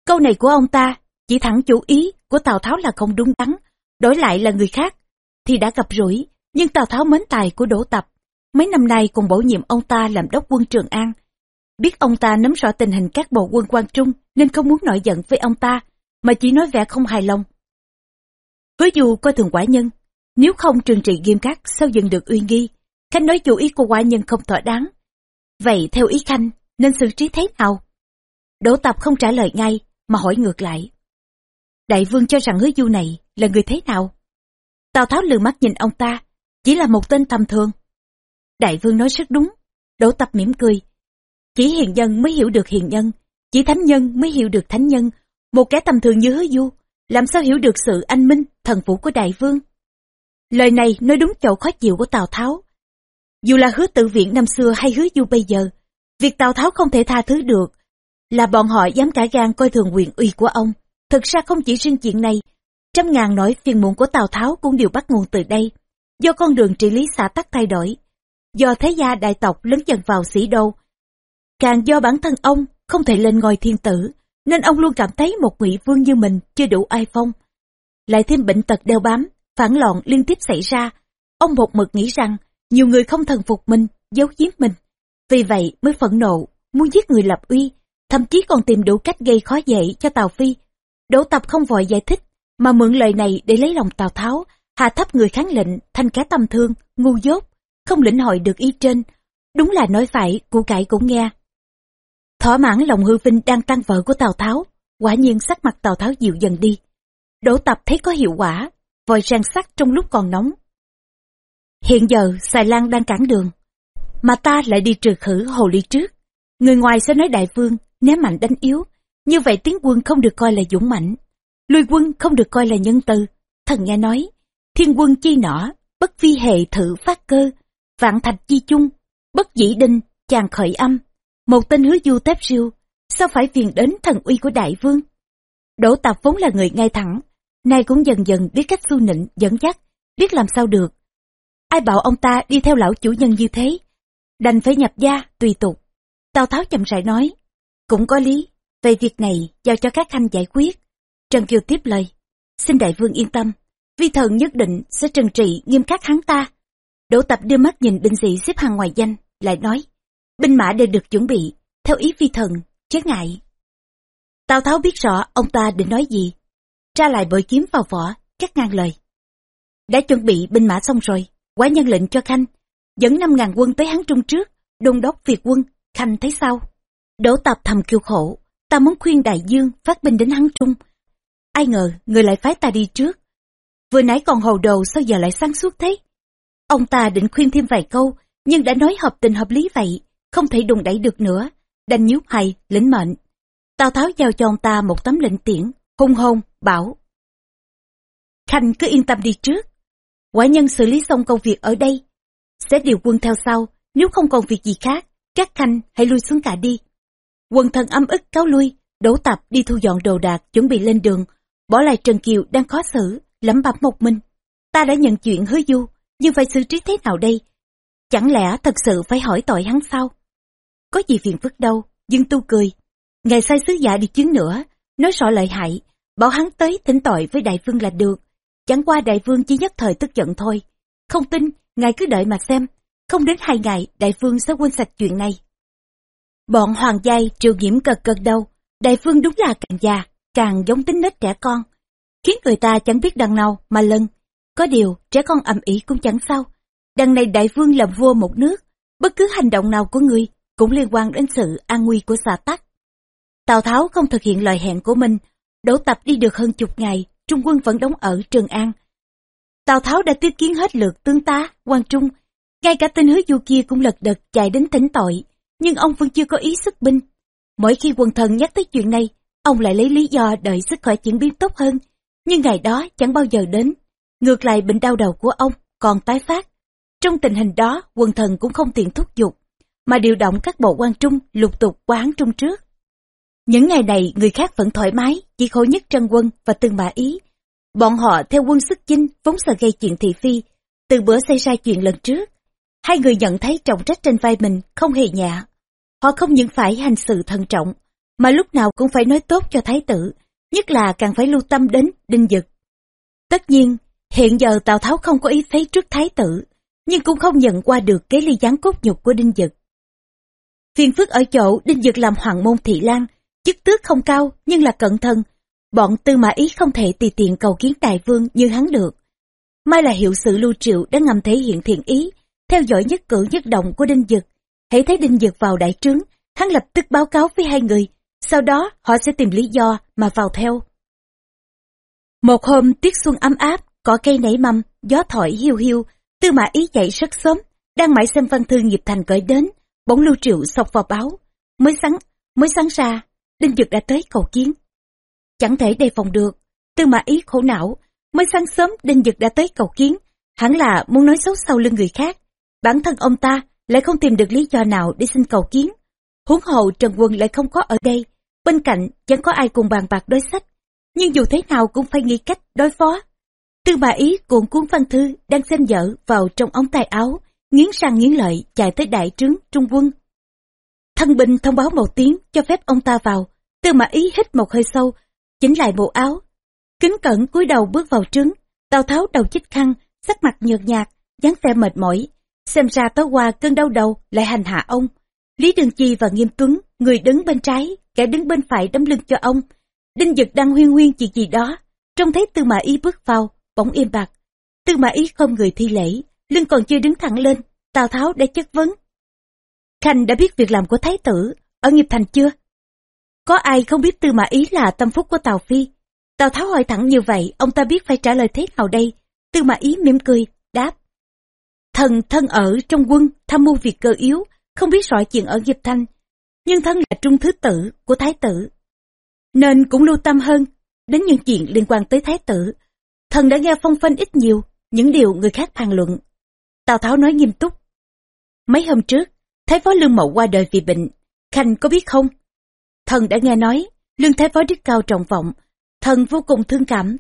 A: Câu này của ông ta chỉ thẳng chủ ý của Tào Tháo là không đúng đắn, đổi lại là người khác, thì đã gặp rủi, nhưng Tào Tháo mến tài của Đỗ Tập, mấy năm nay còn bổ nhiệm ông ta làm đốc quân Trường An. Biết ông ta nắm rõ tình hình các bộ quân quan trung nên không muốn nổi giận với ông ta, mà chỉ nói vẻ không hài lòng. Hứa dù coi thường quả nhân, nếu không trừng trị nghiêm khắc sao dừng được uy nghi, Khanh nói chủ ý của quả nhân không thỏa đáng. Vậy theo ý Khanh, nên xử trí thế nào? Đỗ Tập không trả lời ngay, mà hỏi ngược lại. Đại vương cho rằng hứa du này là người thế nào? Tào Tháo lừa mắt nhìn ông ta, chỉ là một tên tầm thường. Đại vương nói rất đúng, Đỗ Tập mỉm cười. Chỉ hiền nhân mới hiểu được hiền nhân, chỉ thánh nhân mới hiểu được thánh nhân. Một kẻ tầm thường như hứa du, làm sao hiểu được sự anh minh, thần vũ của đại vương. Lời này nói đúng chỗ khó chịu của Tào Tháo. Dù là hứa tự viện năm xưa hay hứa du bây giờ, việc Tào Tháo không thể tha thứ được là bọn họ dám cả gan coi thường quyền uy của ông. Thực ra không chỉ riêng chuyện này, Trăm ngàn nỗi phiền muộn của Tào Tháo cũng đều bắt nguồn từ đây, do con đường trị lý xã tắc thay đổi, do thế gia đại tộc lớn dần vào sĩ đô, càng do bản thân ông không thể lên ngôi thiên tử, nên ông luôn cảm thấy một ngụy vương như mình chưa đủ ai phong. Lại thêm bệnh tật đeo bám, phản loạn liên tiếp xảy ra, ông một mực nghĩ rằng nhiều người không thần phục mình, giấu giếm mình. Vì vậy mới phẫn nộ, muốn giết người lập uy, thậm chí còn tìm đủ cách gây khó dễ cho Tào Phi. Đỗ Tập không vội giải thích, mà mượn lời này để lấy lòng Tào Tháo, hạ thấp người kháng lệnh, thanh cá tâm thương, ngu dốt, không lĩnh hội được ý trên. Đúng là nói phải, cụ cải cũng nghe. Thỏa mãn lòng hư vinh đang tăng vợ của Tào Tháo, quả nhiên sắc mặt Tào Tháo dịu dần đi. Đỗ Tập thấy có hiệu quả, vội rang sắc trong lúc còn nóng. Hiện giờ, xài lan đang cản đường, mà ta lại đi trừ khử hồ ly trước. Người ngoài sẽ nói đại vương, ném mạnh đánh yếu, như vậy tiến quân không được coi là dũng mãnh Lui quân không được coi là nhân từ. Thần nghe nói, thiên quân chi nỏ, bất vi hệ thử phát cơ, vạn thạch chi chung, bất dĩ đinh, chàng khởi âm. Một tên hứa du tép siêu, sao phải phiền đến thần uy của đại vương? Đỗ Tạp vốn là người ngay thẳng, nay cũng dần dần biết cách su nịnh, dẫn dắt, biết làm sao được. Ai bảo ông ta đi theo lão chủ nhân như thế, đành phải nhập gia, tùy tục. Tào Tháo chậm rãi nói, cũng có lý, về việc này giao cho các khanh giải quyết. Trần Kiều tiếp lời, xin đại vương yên tâm, vi thần nhất định sẽ trừng trị nghiêm khắc hắn ta. Đỗ tập đưa mắt nhìn binh sĩ xếp hàng ngoài danh, lại nói, binh mã đều được chuẩn bị, theo ý vi thần, chớ ngại. Tào Tháo biết rõ ông ta định nói gì, tra lại bội kiếm vào vỏ, cắt ngang lời. Đã chuẩn bị binh mã xong rồi, quá nhân lệnh cho Khanh, dẫn năm ngàn quân tới hắn trung trước, đôn đốc việt quân, Khanh thấy sao? Đỗ tập thầm kêu khổ, ta muốn khuyên đại dương phát binh đến hắn trung. Ai ngờ, người lại phái ta đi trước. Vừa nãy còn hồ đồ sao giờ lại sáng suốt thế? Ông ta định khuyên thêm vài câu, nhưng đã nói hợp tình hợp lý vậy, không thể đùng đẩy được nữa, đành nhíu hay, lĩnh mệnh. Tào Tháo giao cho ông ta một tấm lệnh tiễn, hung hôn, bảo. Khanh cứ yên tâm đi trước. Quả nhân xử lý xong công việc ở đây. Sẽ điều quân theo sau, nếu không còn việc gì khác, các khanh hãy lui xuống cả đi. Quần thần âm ức cáo lui, đổ tập đi thu dọn đồ đạc chuẩn bị lên đường, bỏ lại Trần Kiều đang khó xử, lẩm bẩm một mình. Ta đã nhận chuyện hứa du, nhưng phải xử trí thế nào đây? Chẳng lẽ thật sự phải hỏi tội hắn sao? Có gì phiền phức đâu, Dương Tu cười. Ngài sai sứ giả đi chuyến nữa, nói rõ lợi hại, bảo hắn tới thỉnh tội với đại vương là được. Chẳng qua đại vương chỉ nhất thời tức giận thôi. Không tin, ngài cứ đợi mà xem. Không đến hai ngày, đại vương sẽ quên sạch chuyện này. Bọn hoàng giai triều nhiễm cật cật đâu. Đại vương đúng là càng già, càng giống tính nết trẻ con. Khiến người ta chẳng biết đằng nào mà lân. Có điều, trẻ con ầm ĩ cũng chẳng sao. Đằng này đại vương làm vua một nước. Bất cứ hành động nào của người cũng liên quan đến sự an nguy của xã tắc. Tào Tháo không thực hiện lời hẹn của mình, đổ tập đi được hơn chục ngày, Trung quân vẫn đóng ở Trường An. Tào Tháo đã tiếp kiến hết lượt tướng tá, quan trung, ngay cả tên hứa du kia cũng lật đật chạy đến thỉnh tội, nhưng ông vẫn chưa có ý xuất binh. Mỗi khi quần thần nhắc tới chuyện này, ông lại lấy lý do đợi sức khỏe chuyển biến tốt hơn, nhưng ngày đó chẳng bao giờ đến. Ngược lại bệnh đau đầu của ông còn tái phát. Trong tình hình đó, quần thần cũng không tiện thúc giục, mà điều động các bộ quan trung lục tục quán trung trước. Những ngày này người khác vẫn thoải mái, chỉ khổ nhất Trân Quân và Tương Mã Ý. Bọn họ theo quân sức chinh vốn sợ gây chuyện thị phi, từ bữa xảy ra chuyện lần trước. Hai người nhận thấy trọng trách trên vai mình không hề nhẹ. Họ không những phải hành sự thận trọng, mà lúc nào cũng phải nói tốt cho thái tử, nhất là càng phải lưu tâm đến đinh dực. Tất nhiên, hiện giờ Tào Tháo không có ý phế trước thái tử, nhưng cũng không nhận qua được cái ly gián cốt nhục của đinh dực. Phiền phức ở chỗ đinh dực làm hoàng môn thị lan, chức tước không cao nhưng là cận thân. Bọn tư mã ý không thể tùy tiện cầu kiến đại vương như hắn được. may là hiệu sự lưu triệu đã ngầm thể hiện thiện ý, theo dõi nhất cử nhất động của Đinh Dực. Hãy thấy Đinh Dực vào đại trướng, hắn lập tức báo cáo với hai người, sau đó họ sẽ tìm lý do mà vào theo. Một hôm tiết xuân ấm áp, cỏ cây nảy mầm, gió thổi hiu hiu, tư mã ý chạy rất sớm, đang mãi xem văn thư nghiệp thành gửi đến, bỗng lưu triệu sọc vào báo. Mới sáng, mới sáng ra, Đinh Dực đã tới cầu kiến. Chẳng thể đề phòng được, tư mã ý khổ não, mới sáng sớm Đinh Dực đã tới cầu kiến, hẳn là muốn nói xấu sau lưng người khác. Bản thân ông ta lại không tìm được lý do nào để xin cầu kiến. Huống hồ Trần Quân lại không có ở đây, bên cạnh chẳng có ai cùng bàn bạc đối sách. nhưng dù thế nào cũng phải nghĩ cách đối phó. Tư bà ý cuộn cuốn văn thư đang xem dở vào trong ống tay áo, nghiến răng nghiến lợi chạy tới đại trướng trung quân. Thân binh thông báo một tiếng cho phép ông ta vào, tư mã ý hít một hơi sâu, chỉnh lại bộ áo. Kính cẩn cúi đầu bước vào trứng, Tào Tháo đầu chích khăn, sắc mặt nhợt nhạt, dáng vẻ mệt mỏi. Xem ra tối qua cơn đau đầu lại hành hạ ông. Lý Đường Chi và Nghiêm Tuấn, người đứng bên trái, kẻ đứng bên phải đấm lưng cho ông. Đinh Dực đang huyên huyên chuyện gì đó, trông thấy Tư Mã Ý bước vào, bỗng im bặt. Tư Mã Ý không người thi lễ, lưng còn chưa đứng thẳng lên, Tào Tháo đã chất vấn. Khanh đã biết việc làm của Thái tử, ở nghiệp thành chưa? Có ai không biết Tư Mã Ý là tâm phúc của Tào Phi? Tào Tháo hỏi thẳng như vậy, ông ta biết phải trả lời thế nào đây? Tư Mã Ý mỉm cười. Thần thân ở trong quân, tham mưu việc cơ yếu, không biết rõ chuyện ở nghiệp thanh, nhưng thân là trung thứ tử của Thái tử. Nên cũng lưu tâm hơn đến những chuyện liên quan tới Thái tử. Thần đã nghe phong phanh ít nhiều, những điều người khác bàn luận. Tào Tháo nói nghiêm túc. Mấy hôm trước, Thái phó Lương Mậu qua đời vì bệnh, Khanh có biết không? Thần đã nghe nói, Lương Thái phó đức cao trọng vọng, thần vô cùng thương cảm.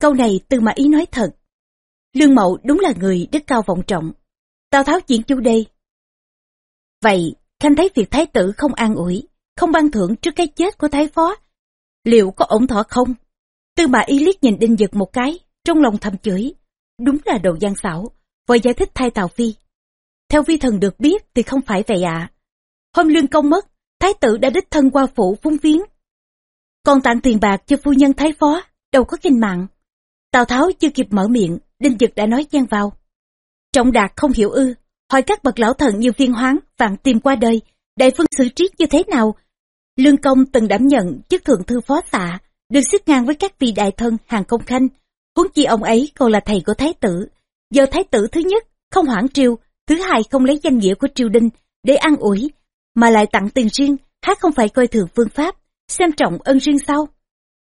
A: Câu này từ mà ý nói thật. Lương Mậu đúng là người đức cao vọng trọng. Tào Tháo chuyện chu đây. Vậy, Khanh thấy việc Thái tử không an ủi, không ban thưởng trước cái chết của Thái phó, liệu có ổn thỏa không? Tư bà Y liếc nhìn Đinh Dực một cái, trong lòng thầm chửi. Đúng là đồ gian xảo, vội giải thích thay Tào Phi. Theo vi thần được biết thì không phải vậy ạ. Hôm lương công mất, thái tử đã đích thân qua phủ phúng viếng. Còn tặng tiền bạc cho phu nhân thái phó, đâu có kinh mạng. Tào Tháo chưa kịp mở miệng, Đinh Dực đã nói chen vào. Trọng đạt không hiểu ư, hỏi các bậc lão thần như viên hoáng, vạn tìm qua đời, đại phương xử trí như thế nào. Lương công từng đảm nhận chức thượng thư phó tạ, được xếp ngang với các vị đại thân hàng công khanh. Huống chi ông ấy còn là thầy của thái tử. Giờ thái tử thứ nhất, không hoãn triều, thứ hai không lấy danh nghĩa của triều đình để an ủi, mà lại tặng tiền riêng, khác không phải coi thường phương pháp, xem trọng ân riêng sau.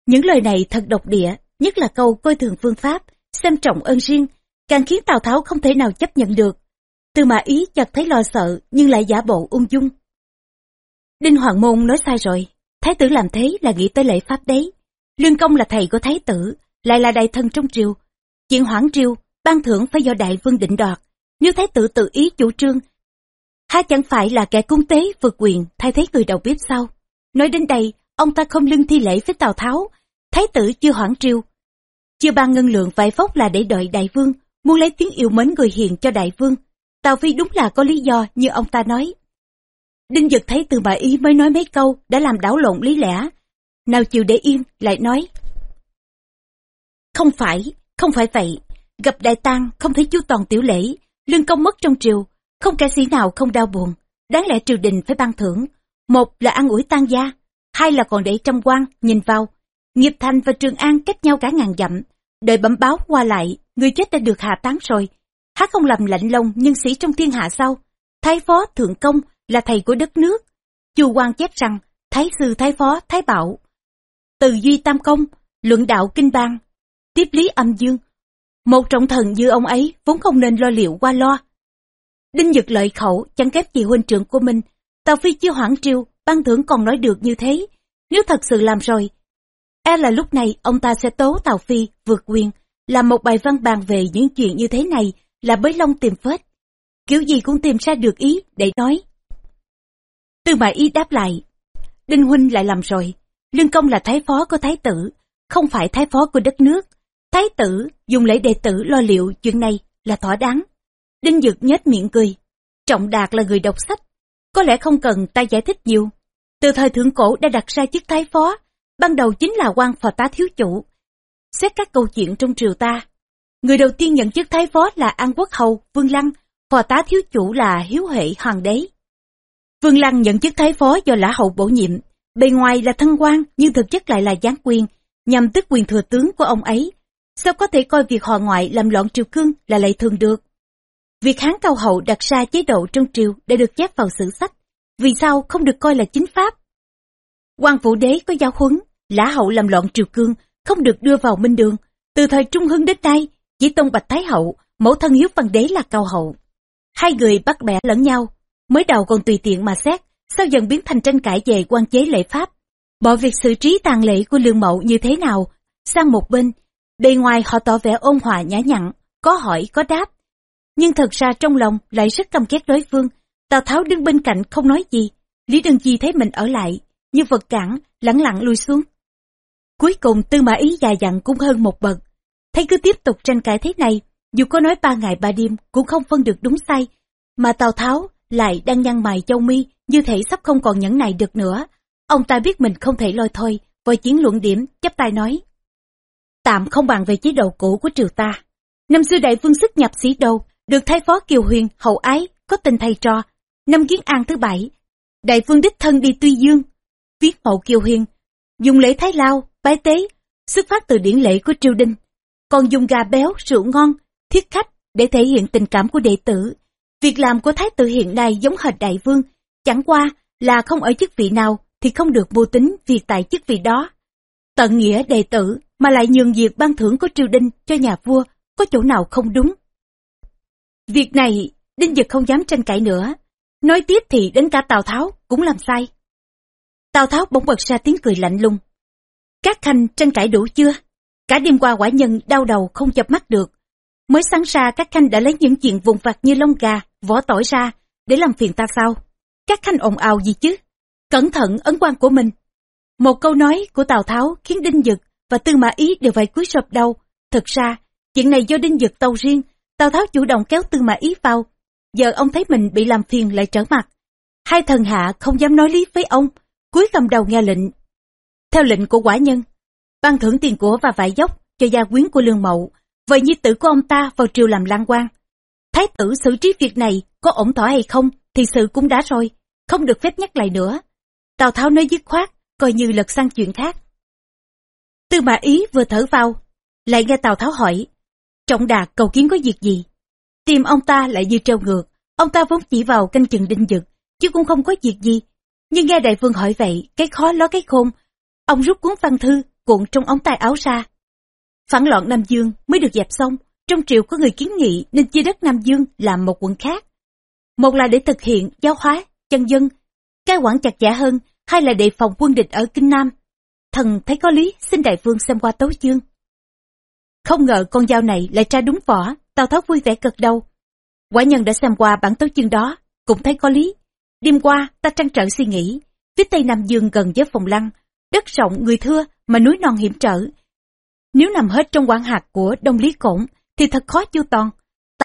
A: Những lời này thật độc địa, nhất là câu coi thường phương pháp, xem trọng ân riêng, càng khiến Tào Tháo không thể nào chấp nhận được. Từ Mã ý chợt thấy lo sợ nhưng lại giả bộ ung dung. Đinh Hoàng Môn nói sai rồi, Thái tử làm thế là nghĩ tới lễ pháp đấy. Lương Công là thầy của Thái tử, lại là đại thân trong triều. Chuyện hoãn triều, ban thưởng phải do đại vương định đoạt, nếu thái tử tự ý chủ trương, há chẳng phải là kẻ cung tế vượt quyền thay thế người đầu bếp sao? Nói đến đây, ông ta không lưng thi lễ với Tào Tháo, thái tử chưa hoãn triều. Chưa ban ngân lượng vài phóc là để đợi đại vương, muốn lấy tiếng yêu mến người hiền cho đại vương. Tào Phi đúng là có lý do như ông ta nói. Đinh Dực thấy từ bà ý mới nói mấy câu đã làm đảo lộn lý lẽ. Nào chịu để yên, lại nói. Không phải, không phải vậy. Gặp đại tang không thấy chú toàn tiểu lễ, lương công mất trong triều, không kẻ sĩ nào không đau buồn. Đáng lẽ triều đình phải ban thưởng. Một là ăn ủi tan gia, hai là còn để trong quan, nhìn vào. Nghiệp thành và Trường An cách nhau cả ngàn dặm. Đợi bẩm báo qua lại, người chết đã được hạ tán rồi. hắn không làm lạnh lùng nhân sĩ trong thiên hạ sau. Thái phó thượng công là thầy của đất nước. Chu quan chép rằng, Thái sư Thái phó Thái bảo. Từ duy tam công, luận đạo kinh bang, tiếp lý âm dương, một trọng thần như ông ấy vốn không nên lo liệu qua lo. Đinh nhật lợi khẩu chẳng kép gì huynh trưởng của mình. Tào Phi chưa hoãn triều, ban thưởng còn nói được như thế. Nếu thật sự làm rồi, e là lúc này ông ta sẽ tố Tào Phi vượt quyền, làm một bài văn bàn về những chuyện như thế này là bới lông tìm phết. Kiểu gì cũng tìm ra được ý để nói. Tư mã ý đáp lại. Đinh Huynh lại làm rồi. Lương Công là thái phó của thái tử, không phải thái phó của đất nước. Thái tử dùng lễ đệ tử lo liệu chuyện này là thỏa đáng. Đinh Dực nhếch miệng cười. Trọng Đạt là người đọc sách. Có lẽ không cần ta giải thích nhiều. Từ thời thượng cổ đã đặt ra chức thái phó. Ban đầu chính là quan phò tá thiếu chủ. Xét các câu chuyện trong triều ta. Người đầu tiên nhận chức thái phó là An Quốc Hầu, Vương Lăng. Phò tá thiếu chủ là Hiếu Huệ Hoàng đế. Vương Lăng nhận chức thái phó do Lã Hậu bổ nhiệm. Bề ngoài là thân quan nhưng thực chất lại là gián quyền, nhằm tức quyền thừa tướng của ông ấy Sao có thể coi việc họ ngoại làm loạn triều cương là lệ thường được? Việc Hán Cao Hậu đặt ra chế độ trong triều đã được chép vào sử sách. Vì sao không được coi là chính pháp? quan vũ đế có giáo huấn, lã hậu làm loạn triều cương, không được đưa vào minh đường. Từ thời Trung Hưng đến nay, chỉ tông Bạch Thái Hậu, mẫu thân hiếu văn đế là Cao Hậu. Hai người bắt bẻ lẫn nhau, mới đầu còn tùy tiện mà xét, sau dần biến thành tranh cãi về quan chế lệ pháp.
B: Bỏ việc xử trí tàn lễ của lương mậu như thế nào, sang một bên, bề ngoài họ tỏ vẻ ôn hòa nhã nhặn, có hỏi có đáp. Nhưng thật ra trong lòng lại rất căm ghét đối phương, Tào Tháo đứng bên cạnh không nói gì, Lý Đương Chi thấy mình ở lại, như vật cản, lẳng lặng lui xuống. Cuối cùng tư mã ý dài dặn cũng hơn một bậc. Thấy cứ tiếp tục tranh cãi thế này, dù có nói ba ngày ba đêm cũng không phân được đúng sai, mà Tào Tháo lại đang nhăn mày châu mi như thể sắp không còn nhẫn này được nữa. Ông ta biết mình không thể lôi thôi, vội chiến luận điểm, chấp tay nói. Tạm không bàn về chế độ cũ của triều ta. Năm xưa đại vương sức nhập sĩ đầu, được thái phó kiều huyền, hậu ái, có tình thầy trò. Năm kiến an thứ bảy, đại vương đích thân đi tuy dương, viết hậu kiều huyền, dùng lễ thái lao, bái tế, xuất phát từ điển lễ của triều đình. Còn dùng gà béo, rượu ngon, thiết khách để thể hiện tình cảm của đệ tử. Việc làm của thái tử hiện nay giống hệt đại vương, chẳng qua là không ở chức vị nào thì không được mưu tính việc tại chức vị đó. Tận nghĩa đệ tử mà lại nhường việc ban thưởng của triều đình cho nhà vua có chỗ nào không đúng. Việc này Đinh Dực không dám tranh cãi nữa. Nói tiếp thì đến cả Tào Tháo cũng làm sai. Tào Tháo bỗng bật ra tiếng cười lạnh lùng. Các khanh tranh cãi đủ chưa? Cả đêm qua quả nhân đau đầu không chập mắt được. Mới sáng ra các khanh đã lấy những chuyện vùng vặt như lông gà, vỏ tỏi ra để làm phiền ta sao? Các khanh ồn ào gì chứ? Cẩn thận ấn quan của mình. Một câu nói của Tào Tháo khiến Đinh Dực và Tư Mã Ý đều phải cúi sập đầu. Thực ra, chuyện này do Đinh Dực tâu riêng, Tào Tháo chủ động kéo Tư Mã Ý vào. Giờ ông thấy mình bị làm phiền lại trở mặt. Hai thần hạ không dám nói lý với ông, cúi cầm đầu nghe lệnh. Theo lệnh của quả nhân, ban thưởng tiền của và vải dốc cho gia quyến của Lương Mậu, vậy nhi tử của ông ta vào triều làm lang quan. Thái tử xử trí việc này có ổn thỏa hay không thì sự cũng đã rồi, không được phép nhắc lại nữa. Tào Tháo nói dứt khoát, coi như lật sang chuyện khác. Tư Mã Ý vừa thở vào, lại nghe Tào Tháo hỏi, trọng đạt cầu kiến có việc gì? Tìm ông ta lại như treo ngược, ông ta vốn chỉ vào canh chừng đinh dực, chứ cũng không có việc gì. Nhưng nghe đại vương hỏi vậy, cái khó ló cái khôn, ông rút cuốn văn thư, cuộn trong ống tay áo ra. Phản loạn Nam Dương mới được dẹp xong, trong triều có người kiến nghị nên chia đất Nam Dương làm một quận khác. Một là để thực hiện giáo hóa, chân dân, cai quản chặt chẽ hơn, hai là đề phòng quân địch ở Kinh Nam. Thần thấy có lý, xin đại vương xem qua tấu chương. Không ngờ con dao này lại tra đúng vỏ, Tào Tháo vui vẻ cực đầu. Quả nhân đã xem qua bản tấu chương đó, cũng thấy có lý. Đêm qua, ta trăn trở suy nghĩ, phía tây Nam Dương gần với phòng lăng, đất rộng người thưa mà núi non hiểm trở. Nếu nằm hết trong quản hạt của Đông Lý Cổng, thì thật khó chu toàn.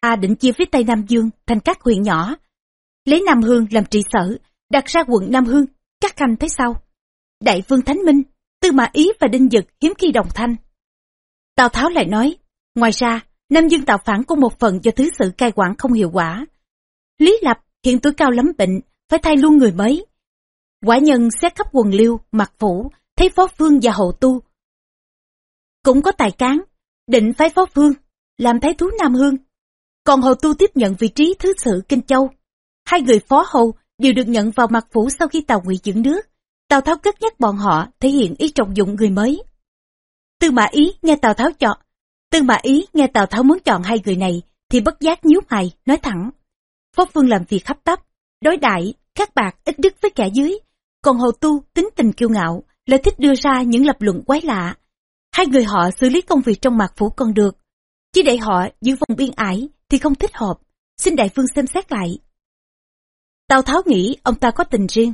B: Ta định chia phía tây Nam Dương thành các huyện nhỏ, lấy Nam Hương làm trị sở, đặt ra quận Nam Hương, các khanh thấy sao? Đại vương Thánh Minh, Tư Mã Ý và Đinh Dực hiếm khi đồng thanh. Tào Tháo lại nói, ngoài ra, Nam Dương tạo phản cũng một phần do thứ sự cai quản không hiệu quả. Lý Lập hiện tuổi cao lắm bệnh, phải thay luôn người mới. Quả nhân xét khắp quần liêu, mặt phủ, thấy phó phương và hậu tu. Cũng có tài cán, định phái phó phương, làm thái thú Nam Hương. Còn hậu tu tiếp nhận vị trí thứ sự Kinh Châu. Hai người phó hầu đều được nhận vào mặt phủ sau khi Tàu Ngụy dưỡng nước. Tào Tháo cất nhắc bọn họ thể hiện ý trọng dụng người mới. Tư Mã Ý nghe Tào Tháo chọn, Tư Mã Ý nghe Tào Tháo muốn chọn hai người này thì bất giác nhíu mày, nói thẳng. Phó Phương làm việc khắp tấp, đối đại, các bạc ít đức với kẻ dưới. Còn Hồ Tu tính tình kiêu ngạo, lại thích đưa ra những lập luận quái lạ. Hai người họ xử lý công việc trong mặt phủ còn được. Chỉ để họ giữ vòng biên ải thì không thích hợp. Xin đại vương xem xét lại. Tào Tháo nghĩ ông ta có tình riêng.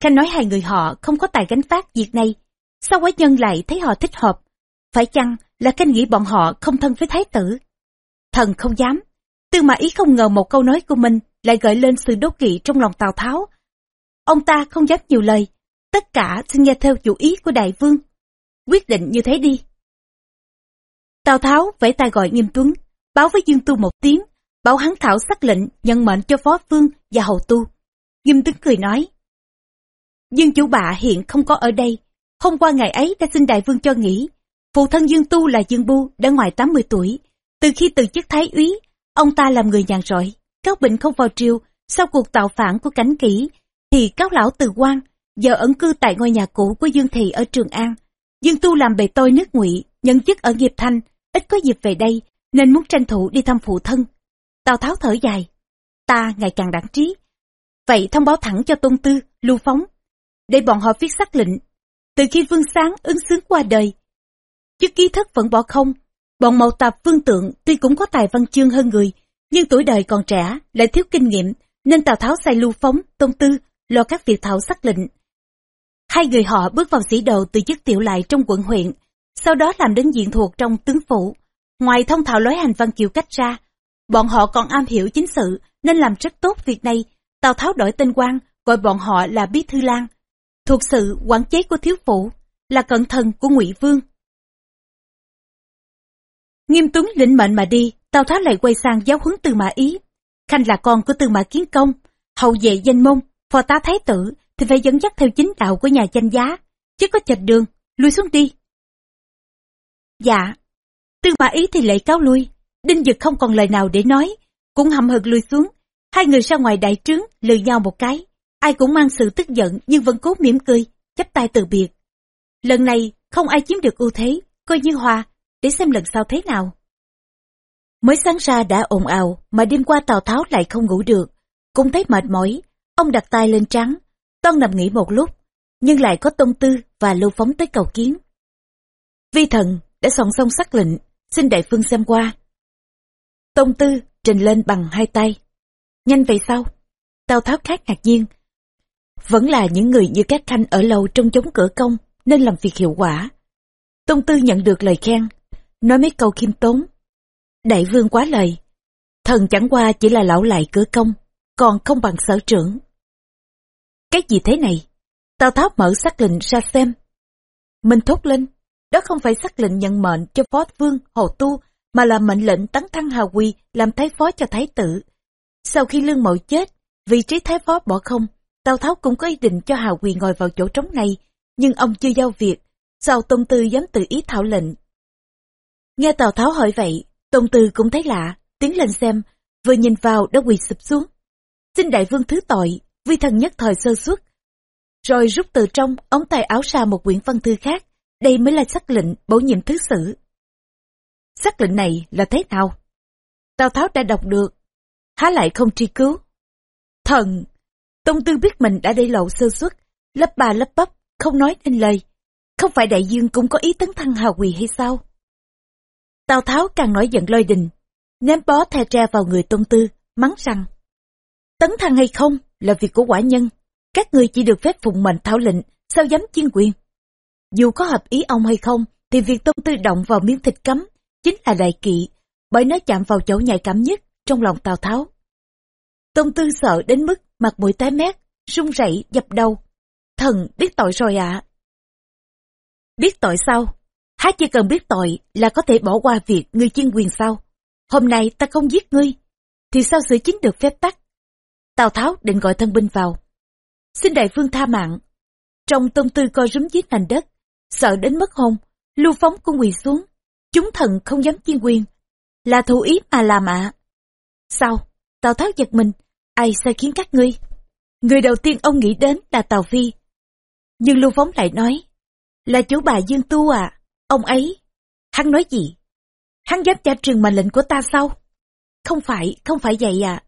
B: Khanh nói hai người họ không có tài gánh phát việc này. Sao quái nhân lại thấy họ thích hợp? Phải chăng là Khanh nghĩ bọn họ không thân với thái tử? Thần không dám. Tư mà ý không ngờ một câu nói của mình lại gợi lên sự đố kỵ trong lòng Tào Tháo. Ông ta không dám nhiều lời. Tất cả xin nghe theo chủ ý của đại vương. Quyết định như thế đi. Tào Tháo vẫy tay gọi Nghiêm Tuấn, báo với Dương Tu một tiếng, bảo hắn thảo sắc lệnh nhận mệnh cho phó Vương và hầu tu. Nghiêm Tuấn cười nói, Dương chủ bạ hiện không có ở đây, hôm qua ngày ấy đã xin đại vương cho nghỉ. Phụ thân Dương Tu là Dương Bu đã ngoài 80 tuổi, từ khi từ chức thái úy, ông ta làm người nhàn rỗi, cáo bệnh không vào triều, sau cuộc tạo phản của cánh kỷ, thì cáo lão từ quan, giờ ẩn cư tại ngôi nhà cũ của Dương Thị ở Trường An. Dương Tu làm bề tôi nước ngụy, nhận chức ở nghiệp thanh, ít có dịp về đây, nên muốn tranh thủ đi thăm phụ thân. Tào Tháo thở dài, ta ngày càng đáng trí. Vậy thông báo thẳng cho Tôn Tư, Lưu Phóng, để bọn họ viết xác lệnh. Từ khi Vương Sáng ứng xướng qua đời, chức ký thất vẫn bỏ không. Bọn mậu tạp vương tượng tuy cũng có tài văn chương hơn người, nhưng tuổi đời còn trẻ, lại thiếu kinh nghiệm, nên Tào Tháo sai lưu phóng, tôn tư, lo các việc thảo sắc lệnh. Hai người họ bước vào sĩ đầu từ chức tiểu lại trong quận huyện, sau đó làm đến diện thuộc trong tướng phủ. Ngoài thông thạo lối hành văn kiều cách ra, bọn họ còn am hiểu chính sự nên làm rất tốt việc này. Tào Tháo đổi tên quan, gọi bọn họ là Bí Thư lang thuộc sự quản chế của thiếu phủ, là cận thần của Ngụy Vương. Nghiêm Tuấn lĩnh mệnh mà đi, Tào Tháo lại quay sang giáo huấn Tư Mã Ý. Khanh là con của Tư Mã Kiến Công, hậu vệ danh môn, phò tá thái tử thì phải dẫn dắt theo chính đạo của nhà danh giá, chứ có chạch đường, lui xuống đi. Dạ, Tư Mã Ý thì lại cáo lui, Đinh Dực không còn lời nào để nói, cũng hậm hực lui xuống. Hai người ra ngoài đại trướng, lừa nhau một cái. Ai cũng mang sự tức giận nhưng vẫn cố mỉm cười, chắp tay từ biệt. Lần này không ai chiếm được ưu thế, coi như hòa, để xem lần sau thế nào. Mới sáng ra đã ồn ào, mà đêm qua Tào Tháo lại không ngủ được. Cũng thấy mệt mỏi, ông đặt tay lên trắng, toan nằm nghỉ một lúc, nhưng lại có tông tư và lưu phóng tới cầu kiến. Vi thần đã soạn xong sắc lệnh, xin đại phương xem qua. Tông tư trình lên bằng hai tay. Nhanh vậy sao? Tào Tháo khác ngạc nhiên. Vẫn là những người như các khanh ở lâu trong chống cửa công nên làm việc hiệu quả. Tông tư nhận được lời khen, nói mấy câu khiêm tốn. Đại vương quá lời. Thần chẳng qua chỉ là lão lại cửa công, còn không bằng sở trưởng. Cái gì thế này? Tào Tháo mở sắc lệnh ra xem. Mình thốt lên, đó không phải sắc lệnh nhận mệnh cho phó vương Hồ Tu, mà là mệnh lệnh tấn thăng Hà Quy làm thái phó cho thái tử. Sau khi lương mậu chết, vị trí thái phó bỏ không, Tào Tháo cũng có ý định cho Hà Quy ngồi vào chỗ trống này, nhưng ông chưa giao việc, sao Tôn Tư dám tự ý thảo lệnh. Nghe Tào Tháo hỏi vậy, Tông Tư cũng thấy lạ, tiến lên xem, vừa nhìn vào đã quỳ sụp xuống. Xin đại vương thứ tội, vi thần nhất thời sơ suất. Rồi rút từ trong ống tay áo ra một quyển văn thư khác, đây mới là sắc lệnh bổ nhiệm thứ sử. Sắc lệnh này là thế nào? Tào Tháo đã đọc được, há lại không truy cứu. Thần, Tông Tư biết mình đã để lộ sơ suất, lấp bà lấp bắp, không nói nên lời. Không phải đại dương cũng có ý tấn thăng hào quỳ hay sao? Tào Tháo càng nổi giận lôi đình, ném bó the tre vào người tôn Tư, mắng rằng Tấn thăng hay không là việc của quả nhân, các người chỉ được phép phụng mệnh thảo lệnh, sao dám chiên quyền. Dù có hợp ý ông hay không, thì việc tôn Tư động vào miếng thịt cấm chính là đại kỵ, bởi nó chạm vào chỗ nhạy cảm nhất trong lòng Tào Tháo. Tôn Tư sợ đến mức mặt mũi tái mét, run rẩy dập đầu. Thần biết tội rồi ạ. Biết tội sao? Há chỉ cần biết tội là có thể bỏ qua việc ngươi chuyên quyền sao? Hôm nay ta không giết ngươi, thì sao xử chính được phép tắc? Tào Tháo định gọi thân binh vào. Xin đại vương tha mạng. Trong tôn tư coi rúm giết thành đất, sợ đến mất hồn lưu phóng cũng quỳ xuống. Chúng thần không dám chiên quyền, là thủ ý mà làm ạ. Sao? Tào Tháo giật mình, ai sai khiến các ngươi? Người đầu tiên ông nghĩ đến là Tào Phi. Nhưng Lưu Phóng lại nói, là chủ bà Dương Tu à, ông ấy. Hắn nói gì? Hắn dám cha truyền mệnh lệnh của ta sao? Không phải, không phải vậy à.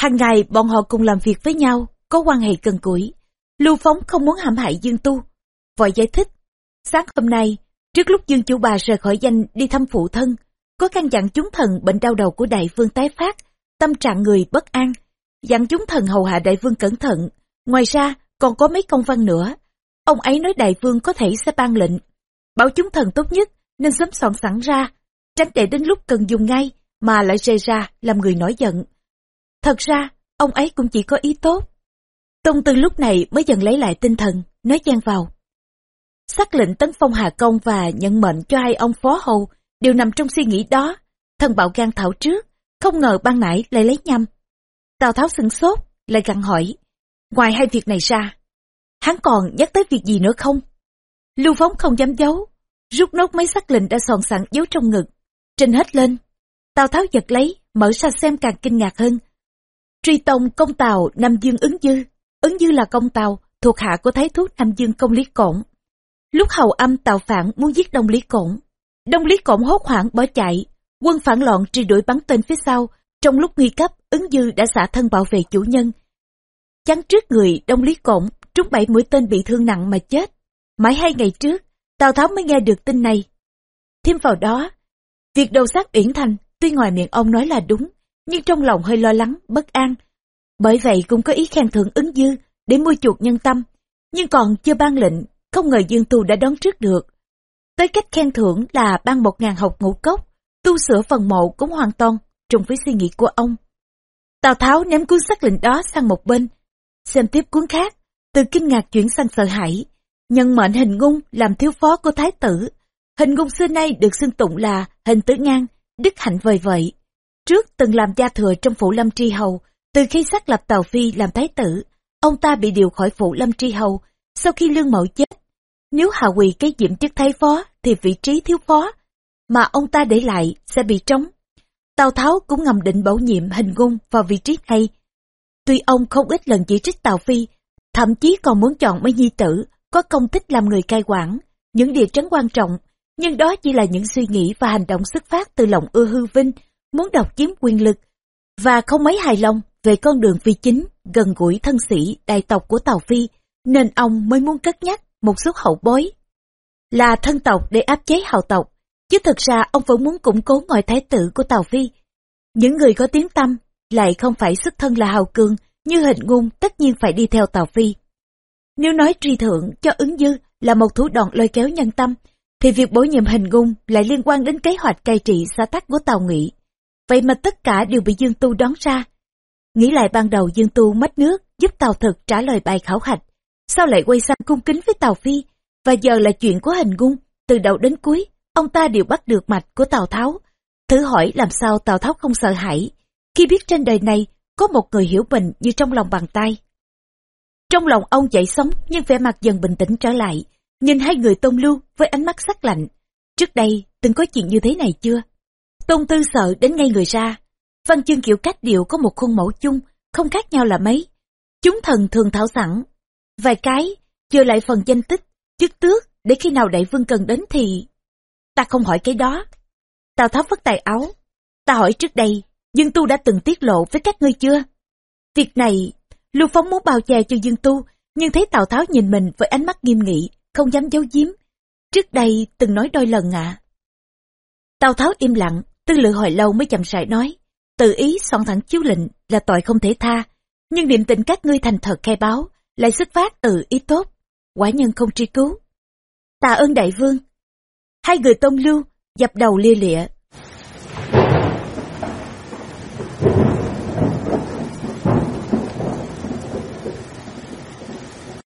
B: Hàng ngày bọn họ cùng làm việc với nhau, có quan hệ gần gũi. Lưu Phóng không muốn hãm hại Dương Tu. Vội giải thích, sáng hôm nay, trước lúc Dương chủ bà rời khỏi danh đi thăm phụ thân, có căn dặn chúng thần bệnh đau đầu của đại vương tái phát, tâm trạng người bất an, dặn chúng thần hầu hạ đại vương cẩn thận. Ngoài ra, còn có mấy công văn nữa. Ông ấy nói đại vương có thể sẽ ban lệnh, bảo chúng thần tốt nhất nên sớm soạn sẵn ra, tránh để đến lúc cần dùng ngay mà lại rơi ra làm người nổi giận. Thật ra, ông ấy cũng chỉ có ý tốt. Tông tư lúc này mới dần lấy lại tinh thần, nói gian vào. Xác lệnh tấn phong Hà Công và nhận mệnh cho hai ông phó hầu đều nằm trong suy nghĩ đó. Thần bạo gan thảo trước, không ngờ ban nãy lại lấy nhầm. Tào Tháo sửng sốt, lại gặn hỏi. Ngoài hai việc này ra, hắn còn nhắc tới việc gì nữa không? Lưu Phóng không dám giấu, rút nốt mấy sắc lệnh đã soạn sẵn giấu trong ngực, trình hết lên. Tào Tháo giật lấy, mở ra xem càng kinh ngạc hơn. Truy tông công tàu Nam Dương ứng dư, ứng dư là công tàu thuộc hạ của Thái Thú Nam Dương công lý cổn. Lúc hầu âm tàu phản muốn giết Đông Lý Cổn, Đông Lý Cổn hốt hoảng bỏ chạy, quân phản loạn truy đuổi bắn tên phía sau, trong lúc nguy cấp, ứng dư đã xả thân bảo vệ chủ nhân. Chắn trước người Đông Lý Cổn, trúng bảy mũi tên bị thương nặng mà chết. Mãi hai ngày trước, Tào Tháo mới nghe được tin này. Thêm vào đó, việc đầu xác Uyển Thành tuy ngoài miệng ông nói là đúng, nhưng trong lòng hơi lo lắng, bất an. Bởi vậy cũng có ý khen thưởng ứng dư để mua chuộc nhân tâm, nhưng còn chưa ban lệnh, không ngờ Dương Tu đã đón trước được. Tới cách khen thưởng là ban một ngàn học ngũ cốc, tu sửa phần mộ cũng hoàn toàn trùng với suy nghĩ của ông. Tào Tháo ném cuốn sắc lệnh đó sang một bên, xem tiếp cuốn khác, từ kinh ngạc chuyển sang sợ hãi. Nhân mệnh hình ngung làm thiếu phó của thái tử. Hình ngung xưa nay được xưng tụng là hình tử ngang, đức hạnh vời vợi. Trước từng làm gia thừa trong phủ lâm tri hầu, từ khi xác lập Tào Phi làm thái tử, ông ta bị điều khỏi phủ lâm tri hầu sau khi lương mẫu chết. Nếu hạ quỳ cái diệm chức thái phó thì vị trí thiếu phó mà ông ta để lại sẽ bị trống. Tào Tháo cũng ngầm định bổ nhiệm hình ngung vào vị trí này. Tuy ông không ít lần chỉ trích Tào Phi, thậm chí còn muốn chọn mấy nhi tử có công tích làm người cai quản, những địa trấn quan trọng, nhưng đó chỉ là những suy nghĩ và hành động xuất phát từ lòng ưa hư vinh, muốn độc chiếm quyền lực, và không mấy hài lòng về con đường phi chính, gần gũi thân sĩ đại tộc của Tào Phi, nên ông mới muốn cất nhắc một số hậu bối. Là thân tộc để áp chế hào tộc, chứ thực ra ông vẫn muốn củng cố ngôi thái tử của Tào Phi. Những người có tiếng tâm lại không phải xuất thân là hào cường, như hình ngung tất nhiên phải đi theo Tào Phi. Nếu nói tri thượng cho ứng dư là một thủ đoạn lôi kéo nhân tâm, thì việc bổ nhiệm hình ngung lại liên quan đến kế hoạch cai trị xã tắc của Tào Ngụy. Vậy mà tất cả đều bị Dương Tu đón ra. Nghĩ lại ban đầu Dương Tu mất nước giúp Tào Thực trả lời bài khảo hạch, sao lại quay sang cung kính với Tào Phi, và giờ là chuyện của hình ngung, từ đầu đến cuối, ông ta đều bắt được mạch của Tào Tháo. Thử hỏi làm sao Tào Tháo không sợ hãi, khi biết trên đời này có một người hiểu mình như trong lòng bàn tay. Trong lòng ông chạy sống nhưng vẻ mặt dần bình tĩnh trở lại, nhìn hai người tôn lưu với ánh mắt sắc lạnh. Trước đây từng có chuyện như thế này chưa? Tôn tư sợ đến ngay người ra. Văn chương kiểu cách điệu có một khuôn mẫu chung, không khác nhau là mấy. Chúng thần thường thảo sẵn. Vài cái, chưa lại phần danh tích, chức tước, để khi nào đại vương cần đến thì... Ta không hỏi cái đó. Tào Tháo vất tài áo. Ta hỏi trước đây, Dương Tu đã từng tiết lộ với các ngươi chưa? Việc này, Lưu Phong muốn bao che cho Dương Tu, nhưng thấy Tào Tháo nhìn mình với ánh mắt nghiêm nghị, không dám giấu giếm. Trước đây từng nói đôi lần ạ. Tào Tháo im lặng, tư lự hồi lâu mới chậm rãi nói, tự ý soạn thẳng chiếu lệnh là tội không thể tha, nhưng niệm tình các ngươi thành thật khai báo, lại xuất phát từ ý tốt, quả nhân không truy cứu. Tạ ơn đại vương. Hai người tôn lưu, dập đầu lia lịa,